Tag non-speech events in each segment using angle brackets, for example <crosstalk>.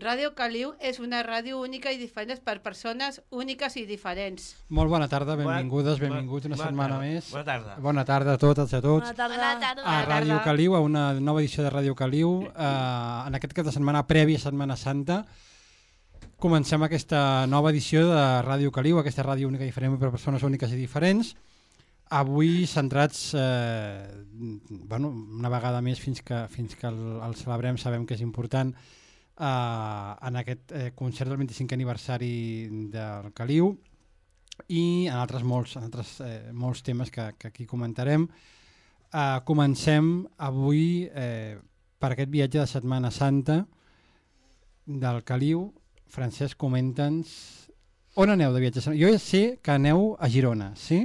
Ràdio Caliu és una ràdio única i diferent per persones úniques i diferents. Molt bona tarda, benvingudes, benvinguts una bona setmana tarda. més. Bona tarda. Bona tarda a totes i a tots. Bona tarda. Bona tarda. A Ràdio Caliu, a una nova edició de Ràdio Caliu. Eh, en aquest cap de setmana prèvia a Setmana Santa comencem aquesta nova edició de Ràdio Caliu, aquesta ràdio única i diferent per persones úniques i diferents. Avui centrats, eh, bueno, una vegada més fins que, fins que el, el celebrem, sabem que és important, eh, en aquest eh, concert del 25 aniversari del Caliu i en altres molts, en altres, eh, molts temes que, que aquí comentarem. Uh, comencem avui eh, per aquest viatge de Setmana Santa del Caliu. Francesc, comenta'ns on aneu de viatge? Jo ja sé que aneu a Girona, sí?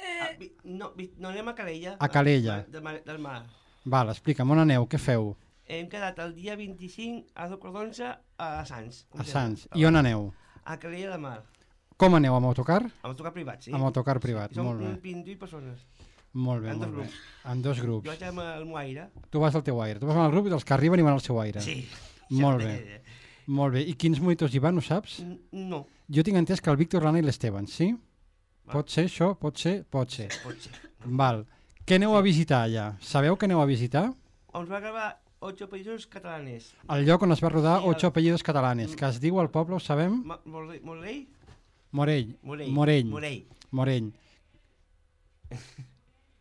Ah, vi- no, no anem a Calella. A Calella. Del mar. Del mar. Val, explica'm, on aneu, què feu? Hem quedat el dia 25 a dos quarts d'onze a Sants. A Sants. I on aneu? A Calella de Mar. Com aneu, amb autocar? Amb tocar privat, sí. Amb autocar privat, Som molt bé. 28 persones. Molt bé, En molt bé. En dos Jo grups. vaig amb el Moaire. Tu vas al teu aire, tu vas amb el grup dels que arriben i van al seu aire. Sí. <laughs> Molt Sí, bé. Molt bé. I quins monitors hi van, ho saps? No. Jo tinc entès que el Víctor, l'Anna i l'Esteban, sí? Va. Pot ser això? Pot ser? Pot ser. Pot ser. Val. Què aneu a visitar allà? Sabeu què aneu a visitar? Ens va gravar 8 països catalanes. El lloc on es va rodar Sí, el- Ocho apellidos catalanes, que es diu al poble, ho sabem? Ma- Morell? Morell? Morell. Morell. Morell. Morell. Morell. <laughs>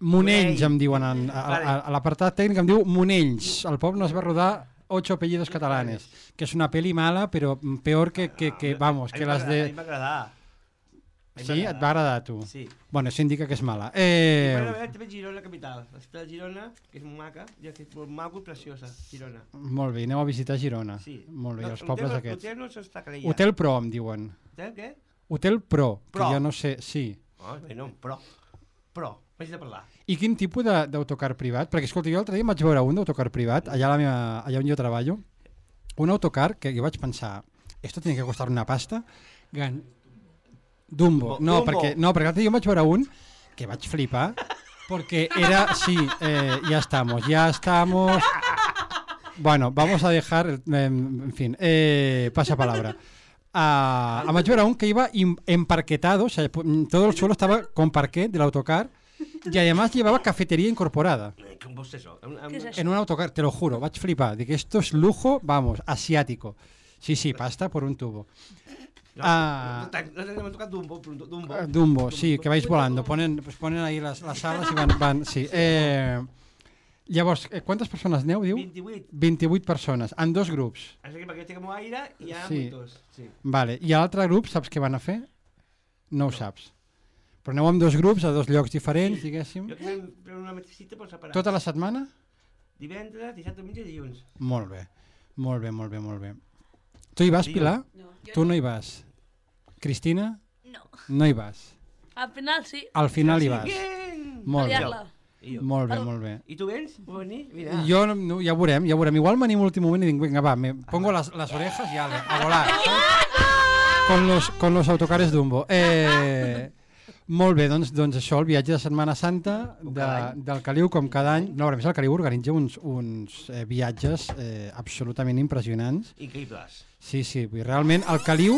Monells em diuen, en, a, a, a l'apartat tècnic em diu Monells. El poble es va rodar Ocho apellidos catalanes, que és una peli mala, però peor que, que, que vamos, A mi que les agradat, A mi de... m'ha agradat. A mi Sí, et va agradar a tu? Sí. Bueno, això indica que és mala. Eh... Bueno, també Girona capital. La ciutat de Girona, que és molt maca, ja que és molt maco i preciosa, Girona. molt bé, aneu a visitar Girona. Sí. Molt bé, No, els pobles hotel, aquests. Hotel no s'està creient. Hotel Pro, em diuen. Hotel què? Hotel Pro, Pro. que jo no sé, sí. Oh, bueno, però, però, vaig de parlar. I quin tipus d'autocar privat? Perquè, escolta, jo l'altre dia vaig veure un d'autocar privat, allà, a la meva, allà on jo treballo, un autocar que jo vaig pensar, esto tiene que costar una pasta, gan... Dumbo. No, Dumbo. perquè, no, perquè l'altre dia em vaig veure un que vaig flipar, porque era, sí, eh, ya estamos, ya estamos... Bueno, vamos a dejar, eh, en fin, eh, pasa palabra. Ah, em vaig veure un que iba emparquetado, o sea, pu- todo el suelo estaba con parquet del autocar y además llevaba cafetería incorporada Eh, en un autocar, te lo juro, vaig flipar, dic, esto es lujo, vamos, asiático. Sí, sí, pasta por un tubo. No, Ah. no, no, no, no, m'ha tocat Dumbo, Dumbo. Eh, Dumbo, sí, que vais volando, ponen, pues ponen ahí las, las alas y van, van sí. Eh, llavors, eh, quantes persones aneu, diu? 28. 28 persones, en dos grups. Així que perquè molt aire i hi ha Sí. monitors. Sí. Vale. I a l'altre grup, saps què van a fer? No ho saps. Però aneu amb dos grups, a dos llocs diferents, diguéssim. Jo que fem fem una mateixa cita per separar. Tota la setmana? Divendres, dissabte, diumenge i dilluns. Molt bé, molt bé, molt bé, molt bé. Tu hi vas, Pilar? No. Tu no hi vas. Cristina? No. No hi vas. Al final sí. Al final hi vas. Molt bé. I jo. Molt bé, molt bé. I tu vens? Vull venir? Mira. Jo no, ja ho veurem, ja ho veurem. Igual m'animo l'últim moment i dic, vinga, va, me pongo las, las orejas y ale, a volar. Con los, con los autocares Dumbo. Eh, molt bé, doncs, doncs això, el viatge de Setmana Santa de, del Caliu, com cada any. No, a més, el Caliu organitza uns, uns eh, viatges eh, absolutament impressionants. Increïbles. Sí, sí, realment el Caliu,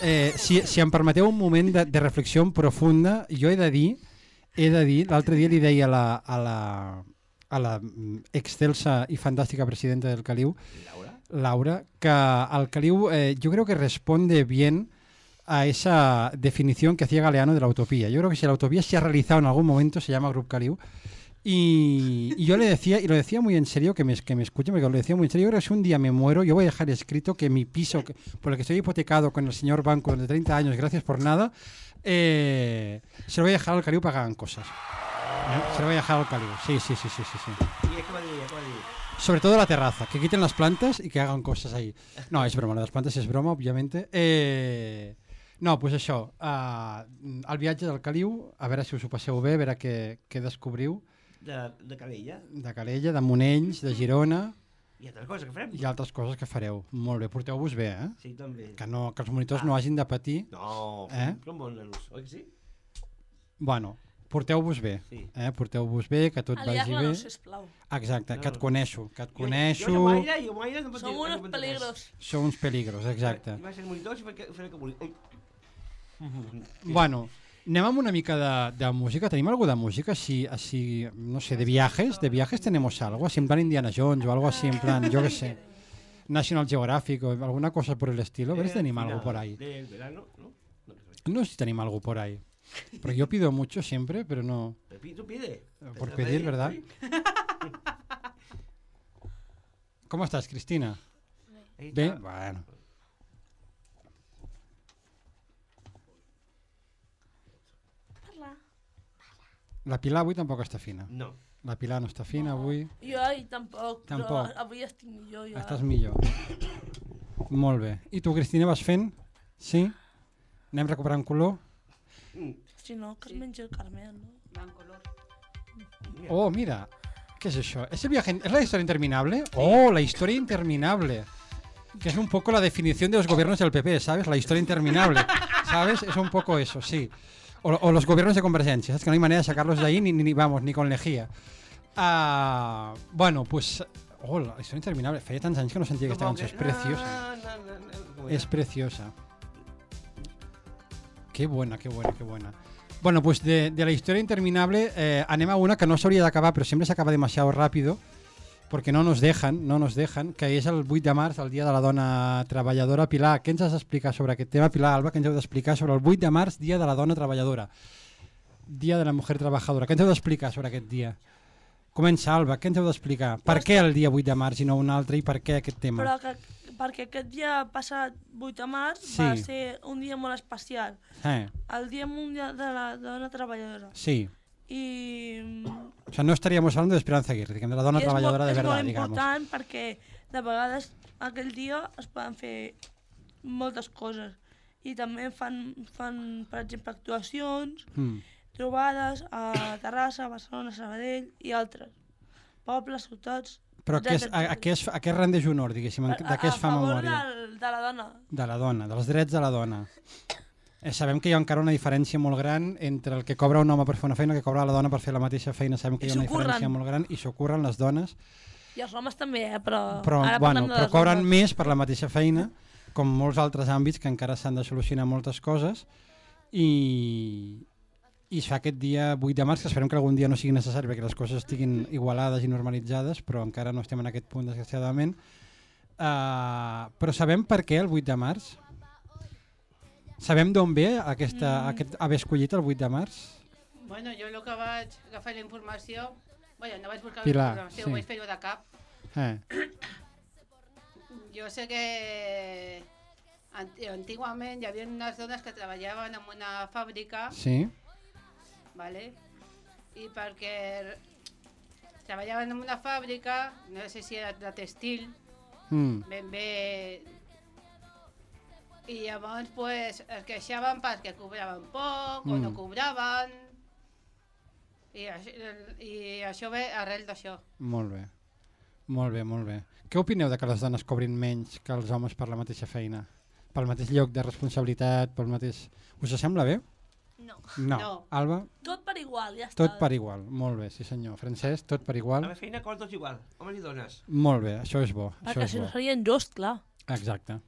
eh, si, si em permeteu un moment de, de reflexió profunda, jo he de dir, he de dir, l'altre dia li deia a la, a la, a la mm, excelsa i fantàstica presidenta del Caliu, Laura? Laura, que el Caliu eh, yo creo que responde bien a esa definición que hacía Galeano de la utopía. Yo creo que si la utopía se ha realizado en algún momento se llama Group Caliu. Y, y yo le decía, y lo decía muy en serio, que me, que me escuchen, porque lo decía muy en serio, yo creo que si un día me muero, yo voy a dejar escrito que mi piso, que- por el que estoy hipotecado con el señor banco de 30 años, gracias por nada, eh, se lo voy a dejar al Caliu para que hagan cosas. ¿Eh? Se lo voy a dejar al Caliu, sí, sí, sí, sí, sí. sí. Sobre todo la terraza, que quiten las plantas y que hagan cosas ahí. No, es broma, las plantas es broma, obviamente. Eh, no, pues això, uh, el viatge del Caliu, a veure si us ho passeu bé, a veure què, què descobriu, De, de Calella. de Calella, de Monells, de Girona I altres coses que farem. i altres coses que fareu. Molt bé, porteu-vos bé, eh? Sí, també. Que, no, que els monitors no hagin de patir. No, Eh? som bons nanos, oi que sí? Bueno, porteu-vos bé. Sí. Eh? Porteu-vos bé, que tot vagi bé. Sisplau. Exacte, que et No. coneixo, que et Jo, coneixo. jo som aire i amb aire no Som dir- no peligros. Sou uns peligros, exacte. I va ser el monitor i fer que, fer que volia. Ui. Bueno, anem amb una mica de, de música. Tenim algo de música així, així, no sé, de viajes? De viajes tenemos algo, así en plan Indiana Jones o algo así en plan, yo qué sé, National Geographic o alguna cosa por el estilo. A ver si tenim algo por ahí. Del verano, ¿no? Sé si tenim algo por ahí. Porque yo pido mucho siempre, pero no... ¿Tú pide? Por ¿Te pedir? ¿verdad? <laughs> ¿Cómo estás, Cristina? Está. Bueno. La Pilar avui tampoc està fina. No. La Pilar no està fina avui. Jo ahir tampoc, Tampoc. però avui estic millor ja. Estàs millor. Molt bé. I tu, Cristina, vas fent? Sí? Anem recuperant color? Mm. Si no, que es Sí. menja el Carmel, no? Van color. Mira. Oh, mira. ¿Qué es eso? ¿Ese viaje es la historia interminable? Oh, la historia interminable. Que es un poco la definición de los gobiernos del PP, ¿sabes? La historia interminable. ¿Sabes? Es un poco eso, sí. O, o los gobiernos de convergencia. Es que no hay manera de sacarlos de ahí ni, ni vamos, ni con lejía. Ah, bueno, pues... Oh, la historia interminable. Feia tants anys que no. És que- preciosa. Na, na, na, como Es preciosa. Qué buena, qué buena, qué buena. Bueno, pues de, de la historia interminable eh, anem a una que no s'hauria d'acabar, però sempre s'acaba demasiado rápido, porque no nos dejan, no nos dejan, que és el 8 de març, el Dia de la Dona Treballadora. Pilar, què ens has d'explicar sobre aquest tema? Pilar, Alba, què ens heu d'explicar sobre el 8 de març, Dia de la Dona Treballadora? Dia de la Mujer Trabajadora. Què ens heu d'explicar sobre aquest dia? Comença, Alba, què ens heu d'explicar? Per què el dia 8 de març i no un altre i per què aquest tema? Però que, perquè aquest dia passat 8 de març Sí. va ser un dia molt especial. Eh, El Dia Mundial de la Dona Treballadora. sí. I, O sea, no estaríamos hablando de Esperanza Aguirre, de la dona és, treballadora molt, de és verdad, molt digamos. important perquè de vegades aquell dia es poden fer moltes coses. I també fan, fan per exemple, actuacions, Mm. trobades a Terrassa, Barcelona, Sabadell i altres. Pobles, ciutats... Però què, es, a, a, què es, a què rendeix honor, diguéssim? De què es fa a favor memòria? de la dona. De la dona, dels drets de la dona. Eh, sabem que hi ha encara una diferència molt gran entre el que cobra un home per fer una feina i el que cobra la dona per fer la mateixa feina. Sabem que I hi ha una curren. diferència molt gran i s'ho curren les dones, I els homes també, eh? però, però, ara bueno, però cobren dones. més per la mateixa feina, com molts altres àmbits que encara s'han de solucionar moltes coses i, i es fa aquest dia 8 de març, que esperem que algun dia no sigui necessari perquè les coses estiguin igualades i normalitzades, però encara no estem en aquest punt, desgraciadament. Uh, però sabem per què el 8 de març? Sabem d'on ve aquesta, Mm. aquest haver escollit el 8 de març? Bueno, jo el que vaig agafar la informació... Bueno, no vaig buscar Pilar, la informació, sí. ho vaig fer-ho de cap. Eh, Jo sé que anti- antigament hi havia unes dones que treballaven en una fàbrica, sí? ¿vale? i perquè treballaven en una fàbrica, no sé si era de textil, Mm. ben bé... I llavors pues, es queixaven perquè cobraven poc o no Mm. cobraven. I, això- I això ve arrel d'això. Molt bé. Molt bé, molt bé. Què opineu de que les dones cobrin menys que els homes per la mateixa feina? Pel mateix lloc de responsabilitat, pel mateix... Us sembla bé? No. No. No. Alba, Tot per igual, ja està. tot per igual. Molt bé, sí senyor. Francesc, tot per A igual. la feina cobren tots igual, homes i dones. Molt bé, això és bo. Això Perquè és si no bo. seria injust, clar. Exacte.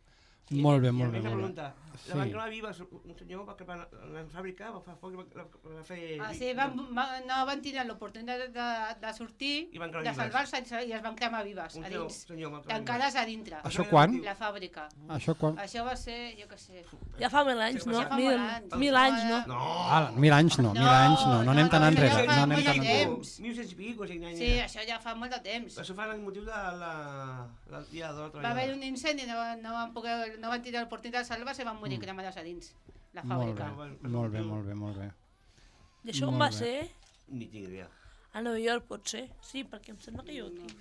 Molt bé, molt bé. La van cremar viva, un senyor va cremar la fàbrica, va fer foc i va, va, va fer... Ah, sí, van, va, no van tenir l'oportunitat de, de sortir, I van de salvar-se i es van cremar vives Un a dins, senyor va tancades a dintre. Això quan? La fàbrica. Això quan... Això va ser, jo què sé... Ja fa mil anys, no? Mil, mil anys, no? No! Ah, mil anys no, mil anys no. No anem tan no, enrere. No anem tan enrere. temps. 1.100 i pico, Sí, això ja fa molt de temps. Això fa el motiu de la, la dia de Va haver un incendi, no, no, van poder, no van tenir l'oportunitat de salvar-se van morir cremades a dins la Mm. Molt bé, fàbrica. molt bé, molt bé, molt bé. I això on va bé. ser? Ni tinc idea. A Nova York, potser. Sí, perquè em sembla que jo ho tinc.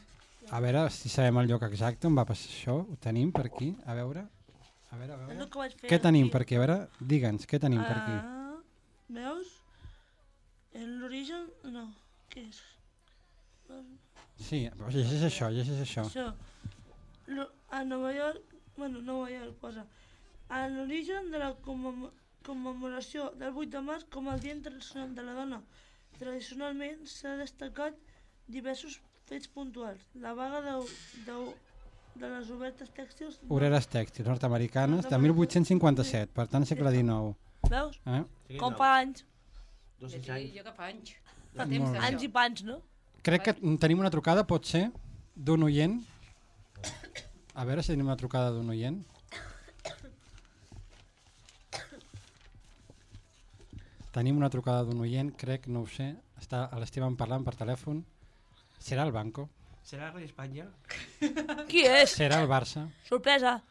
A veure si sabem el lloc exacte on va passar això. Ho tenim per aquí, a veure. A veure, a veure. el que fer. Què tenim aquí. per aquí? A veure, digue'ns, què tenim per aquí? Ah, veus? En L'origen... No. Què és? Sí, però llegeix això, llegeix això. Això. Lo, a Nova York... Bueno, Nova York posa. En l'origen de la commemo- commemoració del 8 de març com el Dia Internacional de la Dona tradicionalment s'ha destacat diversos fets puntuals. La vaga de, de, de les obertes tèxtils... Obreres tèxtils nord-americanes de 1857, per tant segle XIX. Veus? Eh? Com fa anys. Jo, 200 jo, anys. jo que fa anys. Fa temps. Anys i pans, no? Crec que tenim una trucada, pot ser, d'un oient. A veure si tenim una trucada d'un oient. Tenim una trucada d'un oient, crec, no ho sé. Està l'Esteban parlant per telèfon. Serà el Banco? ¿Será Rey España? <laughs> Qui és? ¿Será el Barça? Sorpresa.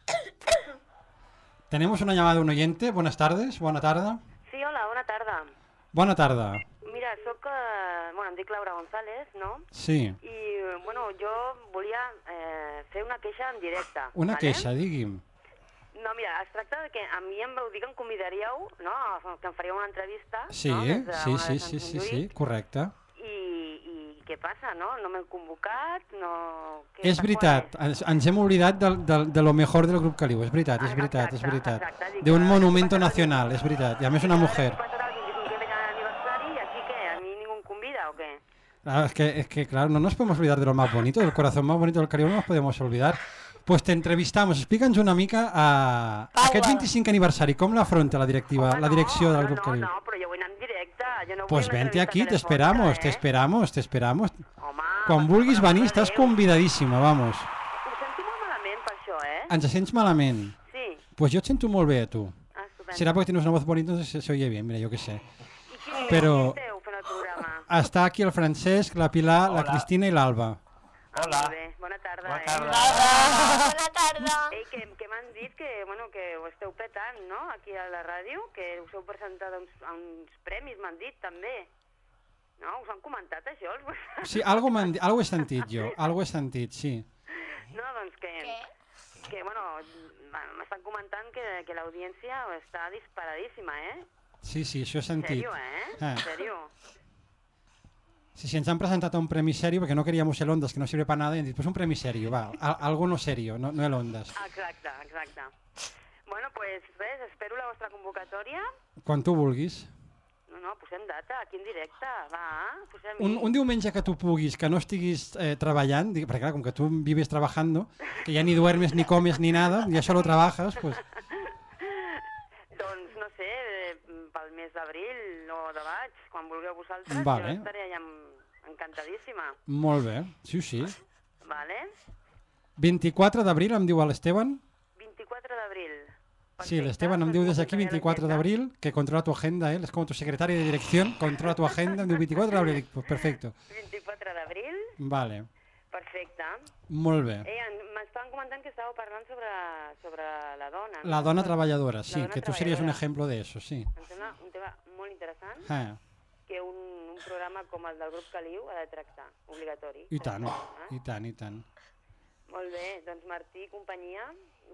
Tenemos una llamada de un oyente. Buenas tardes. Buena tarda. Sí, hola, bona tarda. Bona tarda. Mira, sóc, eh, bueno, em dic Laura González, no? Sí. I, bueno, jo volia eh, fer una queixa en directe. Una vale? queixa, digui'm. No, mira, es tracta de que a mi em vau dir que em convidaríeu, no?, que em faríeu una entrevista, Sí, no?, des de sí, sí, de sí, sí, sí, correcte. I, I què passa, no? No m'he convocat, no... Què És veritat, ens, ens hem oblidat del, del, de lo mejor del grup Caliu, és veritat, és veritat, és exacte, veritat. exacte, De un que- monumento nacional, és veritat, i a més una mujer. He passat el 25è aniversari i aquí què? A mi ningú em convida o què? Ah, es, que, es que, claro, no nos podemos olvidar de lo más bonito, del corazón más bonito del Caribe no nos podemos olvidar. Pues te entrevistamos, explica'ns una mica a Paula. aquest 25 aniversari, com l'afronta la directiva, Home, la direcció del grup no, Caliu? No, no, però jo vull anar en directe. Jo no Pues vente aquí, te entrevista esperamos, telefònica, te eh? esperamos, te esperamos. Home, Quan vulguis venir, estàs convidadíssima, vamos. Ho sento molt malament per això, eh? Ens sents malament? Sí. Pues yo et sento molt bé a tu. Ah, estupendo. Será porque tienes una voz bonita, entonces se, oye bien, mira, yo qué sé. I qui, però- qui esteu fent el programa? Està aquí el Francesc, la Pilar, la Hola. Cristina i l'Alba. Ah, Hola. molt bé. Bona tarda, Bona eh? tarda. Bona tarda. Ei, que, que m'han dit que, bueno, que ho esteu petant, no?, aquí a la ràdio, que us heu presentat a uns, a uns premis, m'han dit, també. No? Us han comentat això? Els... Sí, algo, algo he sentit jo, algo he sentit, sí. No, doncs que... Què? Que, bueno, m'estan comentant que, que l'audiència està disparadíssima, eh? Sí, sí, això he En sentit. sèrio, eh? Ah. En sèrio. Sí, sí, ens han presentat un premi serio perquè no queríamos el Ondas, que no sirve para nada, i han dit, pues un premi serio, va, algo no serio, no, no el Ondas. Exacte, exacte. Bueno, pues, res, espero la vostra convocatòria. Quan tu vulguis. No, no, posem data, aquí en directe, va, posem Un, un diumenge que tu puguis, que no estiguis eh, treballant, perquè clar, com que tu vives trabajando, que ya ni duermes, ni comes, ni nada, ya solo trabajas, pues Doncs, no sé, eh, pel mes d'abril o de maig, quan vulgueu vosaltres, Vale. jo estaré allà en- encantadíssima, molt bé, sí, sí. vale? 24 d'abril em diu l'Esteban, 24 d'abril. Sí, el Perfecte, Esteban em diu des d'aquí m'apuntaré a 24 l'agenda. d'abril, que controla tu agenda, él es como tu secretario de dirección, controla tu agenda, em diu 24 d'abril, pues perfecto. 24 d'abril, Vale, perfecte. molt bé. Eh, en- m'estaven comentant que estàveu parlant sobre, sobre la dona. no? La dona treballadora, sí, dona que tú serías un ejemplo de eso, sí. Em sembla un tema molt interessant Ah, que un, un programa com el del grup Caliu ha de tractar, obligatori. I tant, Eh? i tant, i tant. Molt bé, doncs Martí i companyia,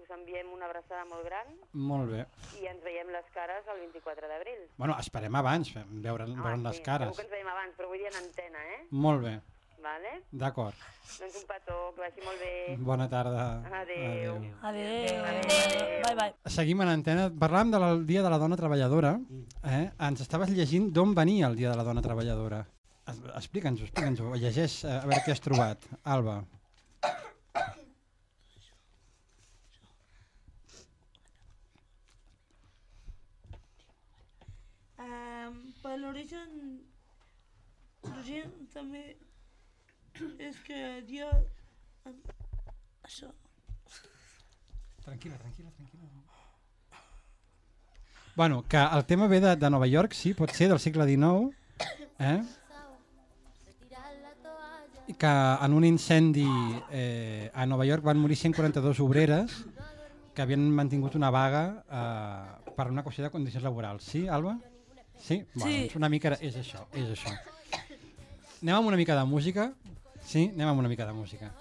us enviem una abraçada molt gran Molt bé. i ens veiem les cares el 24 d'abril. Bueno, esperem abans, veure'n veure'n les sí, cares. Segur que ens veiem abans, però vull dir en antena, eh? Molt bé, Vale? d'acord. Doncs un petó, que vagi molt bé. Bona tarda. Adéu. Adéu. Adéu. Bye, bye. Seguim en antena. Parlàvem del Dia de la Dona Treballadora. Eh? Ens estaves llegint d'on venia el Dia de la Dona Treballadora. Explica'ns-ho, explica'ns-ho. Llegeix eh, a veure què has trobat. Alba. Um, per l'origen, l'origen també és que dia... Això. Tranquil·la, tranquil·la, tranquil·la. Bueno, que el tema ve de, de Nova York, sí, pot ser del segle XIX, eh? que en un incendi eh, a Nova York van morir 142 obreres que havien mantingut una vaga eh, per una qüestió de condicions laborals. Sí, Alba? Sí? Bueno, Sí. doncs una mica era, és això, és això. Anem amb una mica de música? Sí, anem amb una mica de música.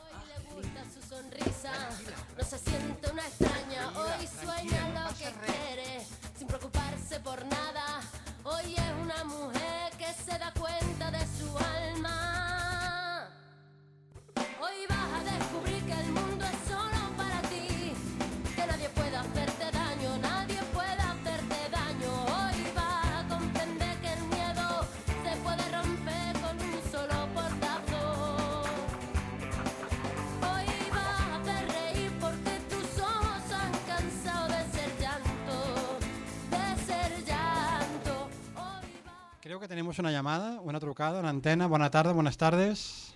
Tenemos una llamada, una trucada, una antena. Buenas tardes, buenas tardes.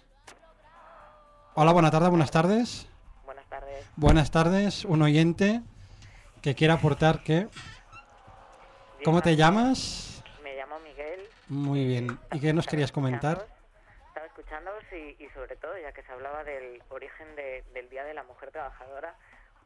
Hola, buenas tardes, buenas tardes. Buenas tardes. Buenas tardes, un oyente que quiera aportar que... ¿Cómo te llamas? Me llamo Miguel. Muy bien. ¿Y qué nos querías comentar? Estaba escuchándoos y, y sobre todo, ya que se hablaba del origen de- del Día de la Mujer Trabajadora,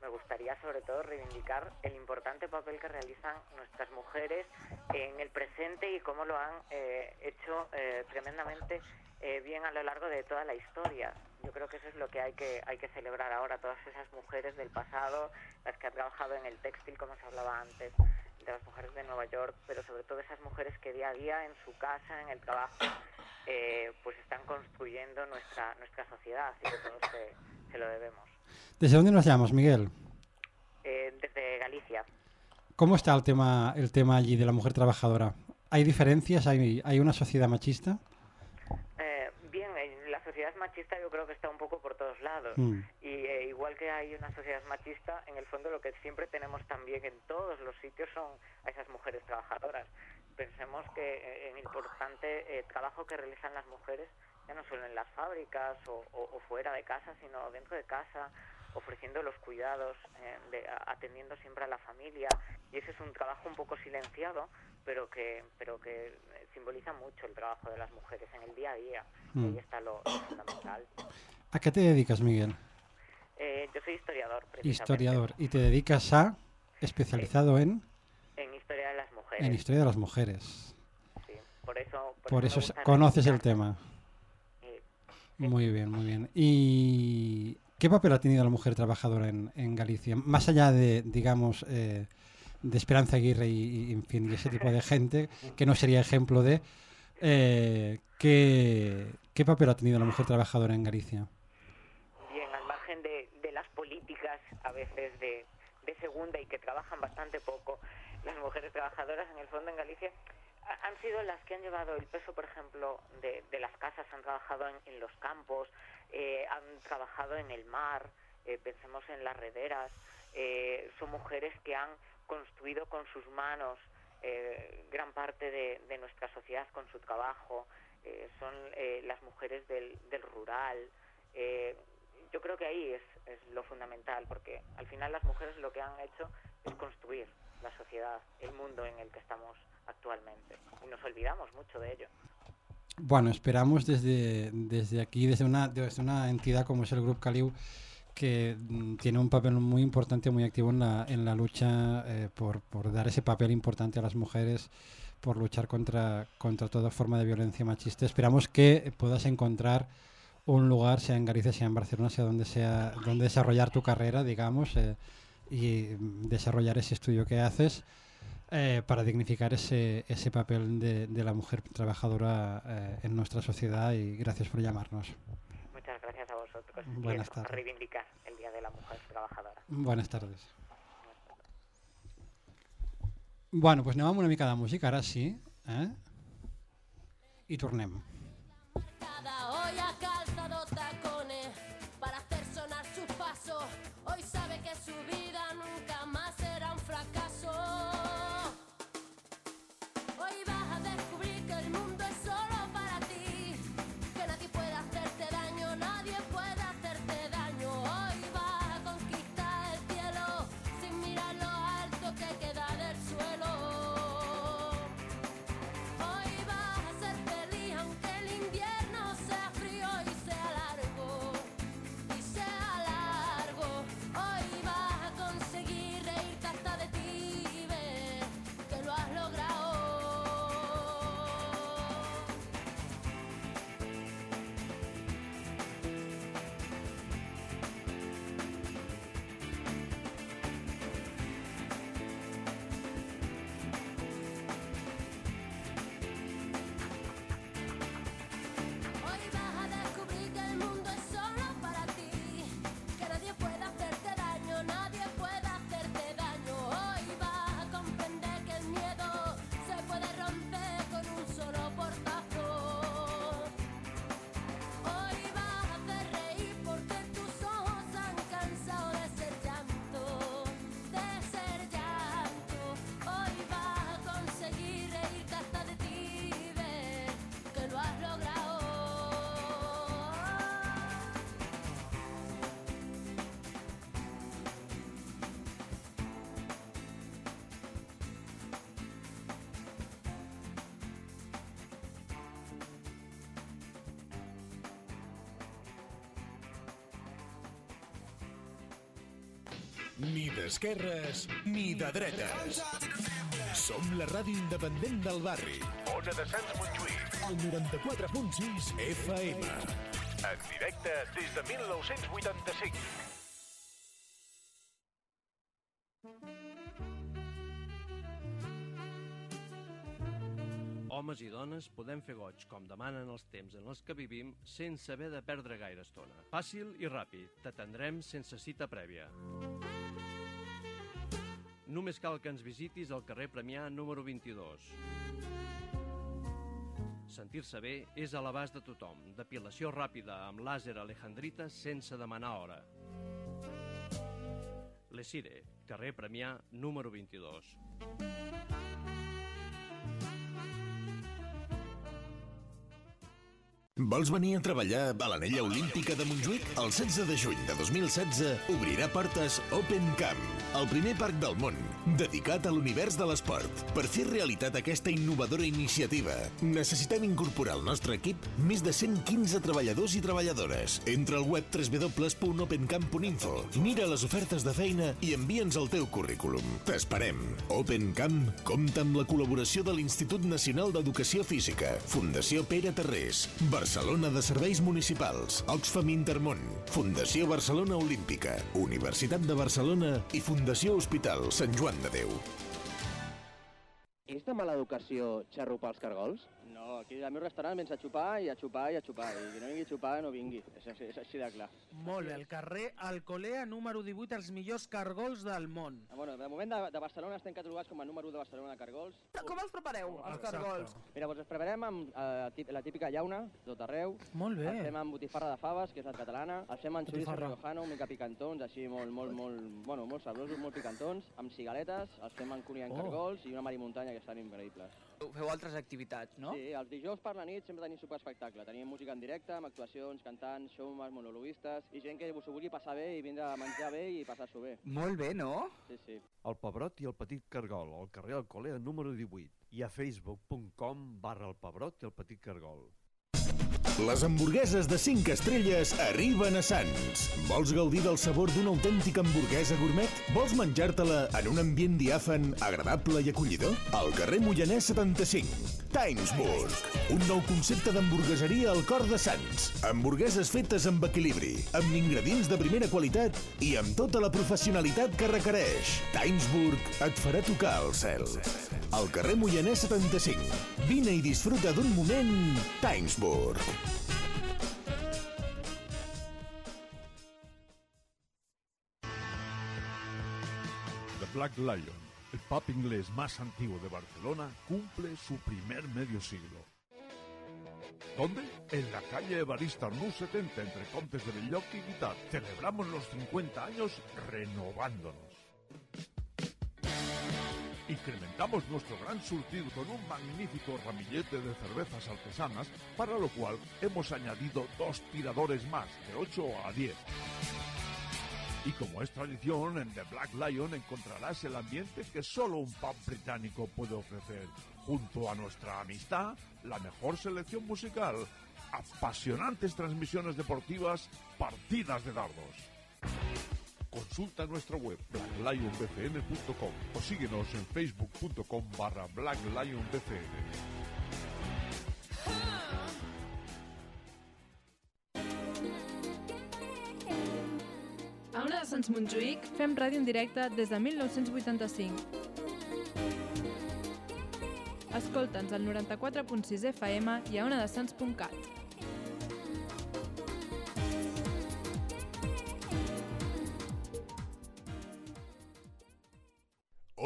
me gustaría sobre todo reivindicar el importante papel que realizan nuestras mujeres en el presente y cómo lo han eh, hecho eh, tremendamente eh, bien a lo largo de toda la historia. Yo creo que eso es lo que hay que hay que celebrar ahora, todas esas mujeres del pasado, las que han trabajado en el textil, como se hablaba antes, de las mujeres de Nueva York, pero sobre todo esas mujeres que día a día en su casa, en el trabajo, eh, pues están construyendo nuestra nuestra sociedad y que todos se, se lo debemos. ¿Desde dónde nos llamas, Miguel? Eh, desde Galicia, ¿Cómo está el tema, el tema allí de la mujer trabajadora? ¿Hay diferencias? ¿Hay, hay una sociedad machista? eh, bien, en la sociedad machista yo creo que está un poco por todos lados. Mm. Y eh, igual que hay una sociedad machista, en el fondo lo que siempre tenemos también en todos los sitios son a esas mujeres trabajadoras. Pensemos que eh, el importante eh, trabajo que realizan las mujeres, ya no solo en las fábricas o, o- o fuera de casa, sino dentro de casa, ofreciendo los cuidados, eh, de- atendiendo siempre a la familia. Y ese es un trabajo un poco silenciado, pero que, pero que eh, simboliza mucho el trabajo de las mujeres en el día a día. Y Mm. ahí está lo, lo fundamental. ¿A qué te dedicas, Miguel? Eh, yo soy historiador. Historiador. ¿Y te dedicas a, especializado en, En historia de las mujeres. en historia de las mujeres? sí. Por eso, por Por eso, eso conoces el tema. Muy bien, muy bien. ¿Y qué papel ha tenido la mujer trabajadora en, en Galicia? Más allá de, digamos, eh, de Esperanza Aguirre y, en fin, ese tipo de gente, que no sería ejemplo de... eh, ¿qué, ¿Qué papel ha tenido la mujer trabajadora en Galicia? bien, al margen de, las políticas a veces de, de segunda y que trabajan bastante poco, las mujeres trabajadoras en el fondo en Galicia ha- han sido las que han llevado el peso, por ejemplo, de, de las casas, han trabajado en, en los campos, eh, han trabajado en el mar, eh, pensemos en las rederas, eh, son mujeres que han construido con sus manos eh, gran parte de, nuestra sociedad con su trabajo, eh, son las mujeres del, del rural. yo creo que ahí es, es lo fundamental, porque al final las mujeres lo que han hecho es construir la sociedad, el mundo en el que estamos actualmente. Y nos olvidamos mucho de ello. Bueno, esperamos desde, desde aquí, desde una, desde una entidad como es el Grupo Caliu, que mm, tiene un papel muy importante, muy activo en la, en la lucha eh, por, por dar ese papel importante a las mujeres, por luchar contra, contra toda forma de violencia machista. Esperamos que puedas encontrar un lugar, sea en Galicia, sea en Barcelona, sea donde sea, donde desarrollar tu carrera, digamos, eh, y mm, desarrollar ese estudio que haces eh, para dignificar ese, ese papel de, de la mujer trabajadora eh, en nuestra sociedad y gracias por llamarnos. Muchas gracias a vosotros. Buenas tardes. reivindicar el Día de la Mujer Trabajadora. Buenas tardes. Bueno, doncs anem amb una mica de música, ara sí. Eh? I tornem. Ni d'esquerres ni de dretes. Som la ràdio independent del barri. Ona de Sants Montjuïc. El 94.6 FM. En directe des de 1985. Homes i dones podem fer goig com demanen els temps en els que vivim sense haver de perdre gaire estona. Fàcil i ràpid, t'atendrem sense cita prèvia. Només cal que ens visitis al carrer Premià número 22. Sentir-se bé és a l'abast de tothom. Depilació ràpida amb làser alejandrita sense demanar hora. Lesire, carrer Premià número 22. Vols venir a treballar a l'anella olímpica de Montjuïc? El 16 de juny de 2016 obrirà portes Open Camp, el primer parc del món, dedicat a l'univers de l'esport. Per fer realitat aquesta innovadora iniciativa, necessitem incorporar al nostre equip més de 115 treballadors i treballadores. Entra al web www.opencamp.info, mira les ofertes de feina i envia'ns el teu currículum. T'esperem. Open Camp compta amb la col·laboració de l'Institut Nacional d'Educació Física, Fundació Pere Tarrés, Barcelona de Serveis Municipals, Oxfam Intermón, Fundació Barcelona Olímpica, Universitat de Barcelona i Fundació Hospital Sant Joan de Déu. És de mala educació xarrupar els cargols? No, aquí al meu restaurant vens a xupar i a xupar i a xupar. I qui no vingui a xupar no vingui. És, així- és així de clar. Molt bé, al carrer Alcolea número 18, els millors cargols del món. Ah, Bueno, de moment de, de Barcelona estem catalogats com a número 1 de Barcelona de cargols. Com els prepareu, els cargols? Mira, doncs els preparem amb eh, la típica llauna, tot arreu. Molt bé. Els fem amb botifarra de faves, que és la catalana. Els fem amb xoriço riojano, mica picantons, així molt, molt, molt, bueno, molt sabrosos, molt picantons, amb cigaletes. Els fem amb cuní en Oh. cargols i una marimuntanya que estan increïbles. Feu altres activitats, no? Sí, els dijous per la nit sempre tenim superespectacle. Tenim música en directe, amb actuacions, cantants, showmans, monologuistes, i gent que s'ho vulgui passar bé i vindre a menjar bé i passar-s'ho bé. Molt bé, no? Sí, sí. El Pebrot i el Petit Cargol, al carrer Alcolea número 18 i a facebook.com barra el Pebrot i el Petit Cargol. Les hamburgueses de 5 estrelles arriben a Sants. Vols gaudir del sabor d'una autèntica hamburguesa gourmet? Vols menjar-te-la en un ambient diàfan, agradable i acollidor? Al carrer Moianès 75, Timesburg. Un nou concepte d'hamburgueseria al cor de Sants. Hamburgueses fetes amb equilibri, amb ingredients de primera qualitat i amb tota la professionalitat que requereix. Timesburg et farà tocar el cel. Al carrer Moianès 75. Vine i disfruta d'un moment Timesburg. The Black Lion, el pub inglés más antiguo de Barcelona, cumple su primer medio siglo. ¿Dónde? En la calle Evarista Arnús 70, entre Contes de Belloc y Guitar. Celebramos los 50 años renovándonos. Incrementamos nuestro gran surtido con un magnífico ramillete de cervezas artesanas, para lo cual hemos añadido dos tiradores más, de 8 a 10. Y como es tradición, en The Black Lion encontrarás el ambiente que solo un pub británico puede ofrecer. Junto a nuestra amistad, la mejor selección musical, apasionantes transmisiones deportivas, partidas de dardos. Consulta nuestra web blacklionbcn.com o síguenos en facebook.com barra blacklionbcn. A de Sants Montjuïc fem ràdio en directe des de 1985. Escolta'ns al 94.6 FM i a onadesans.cat.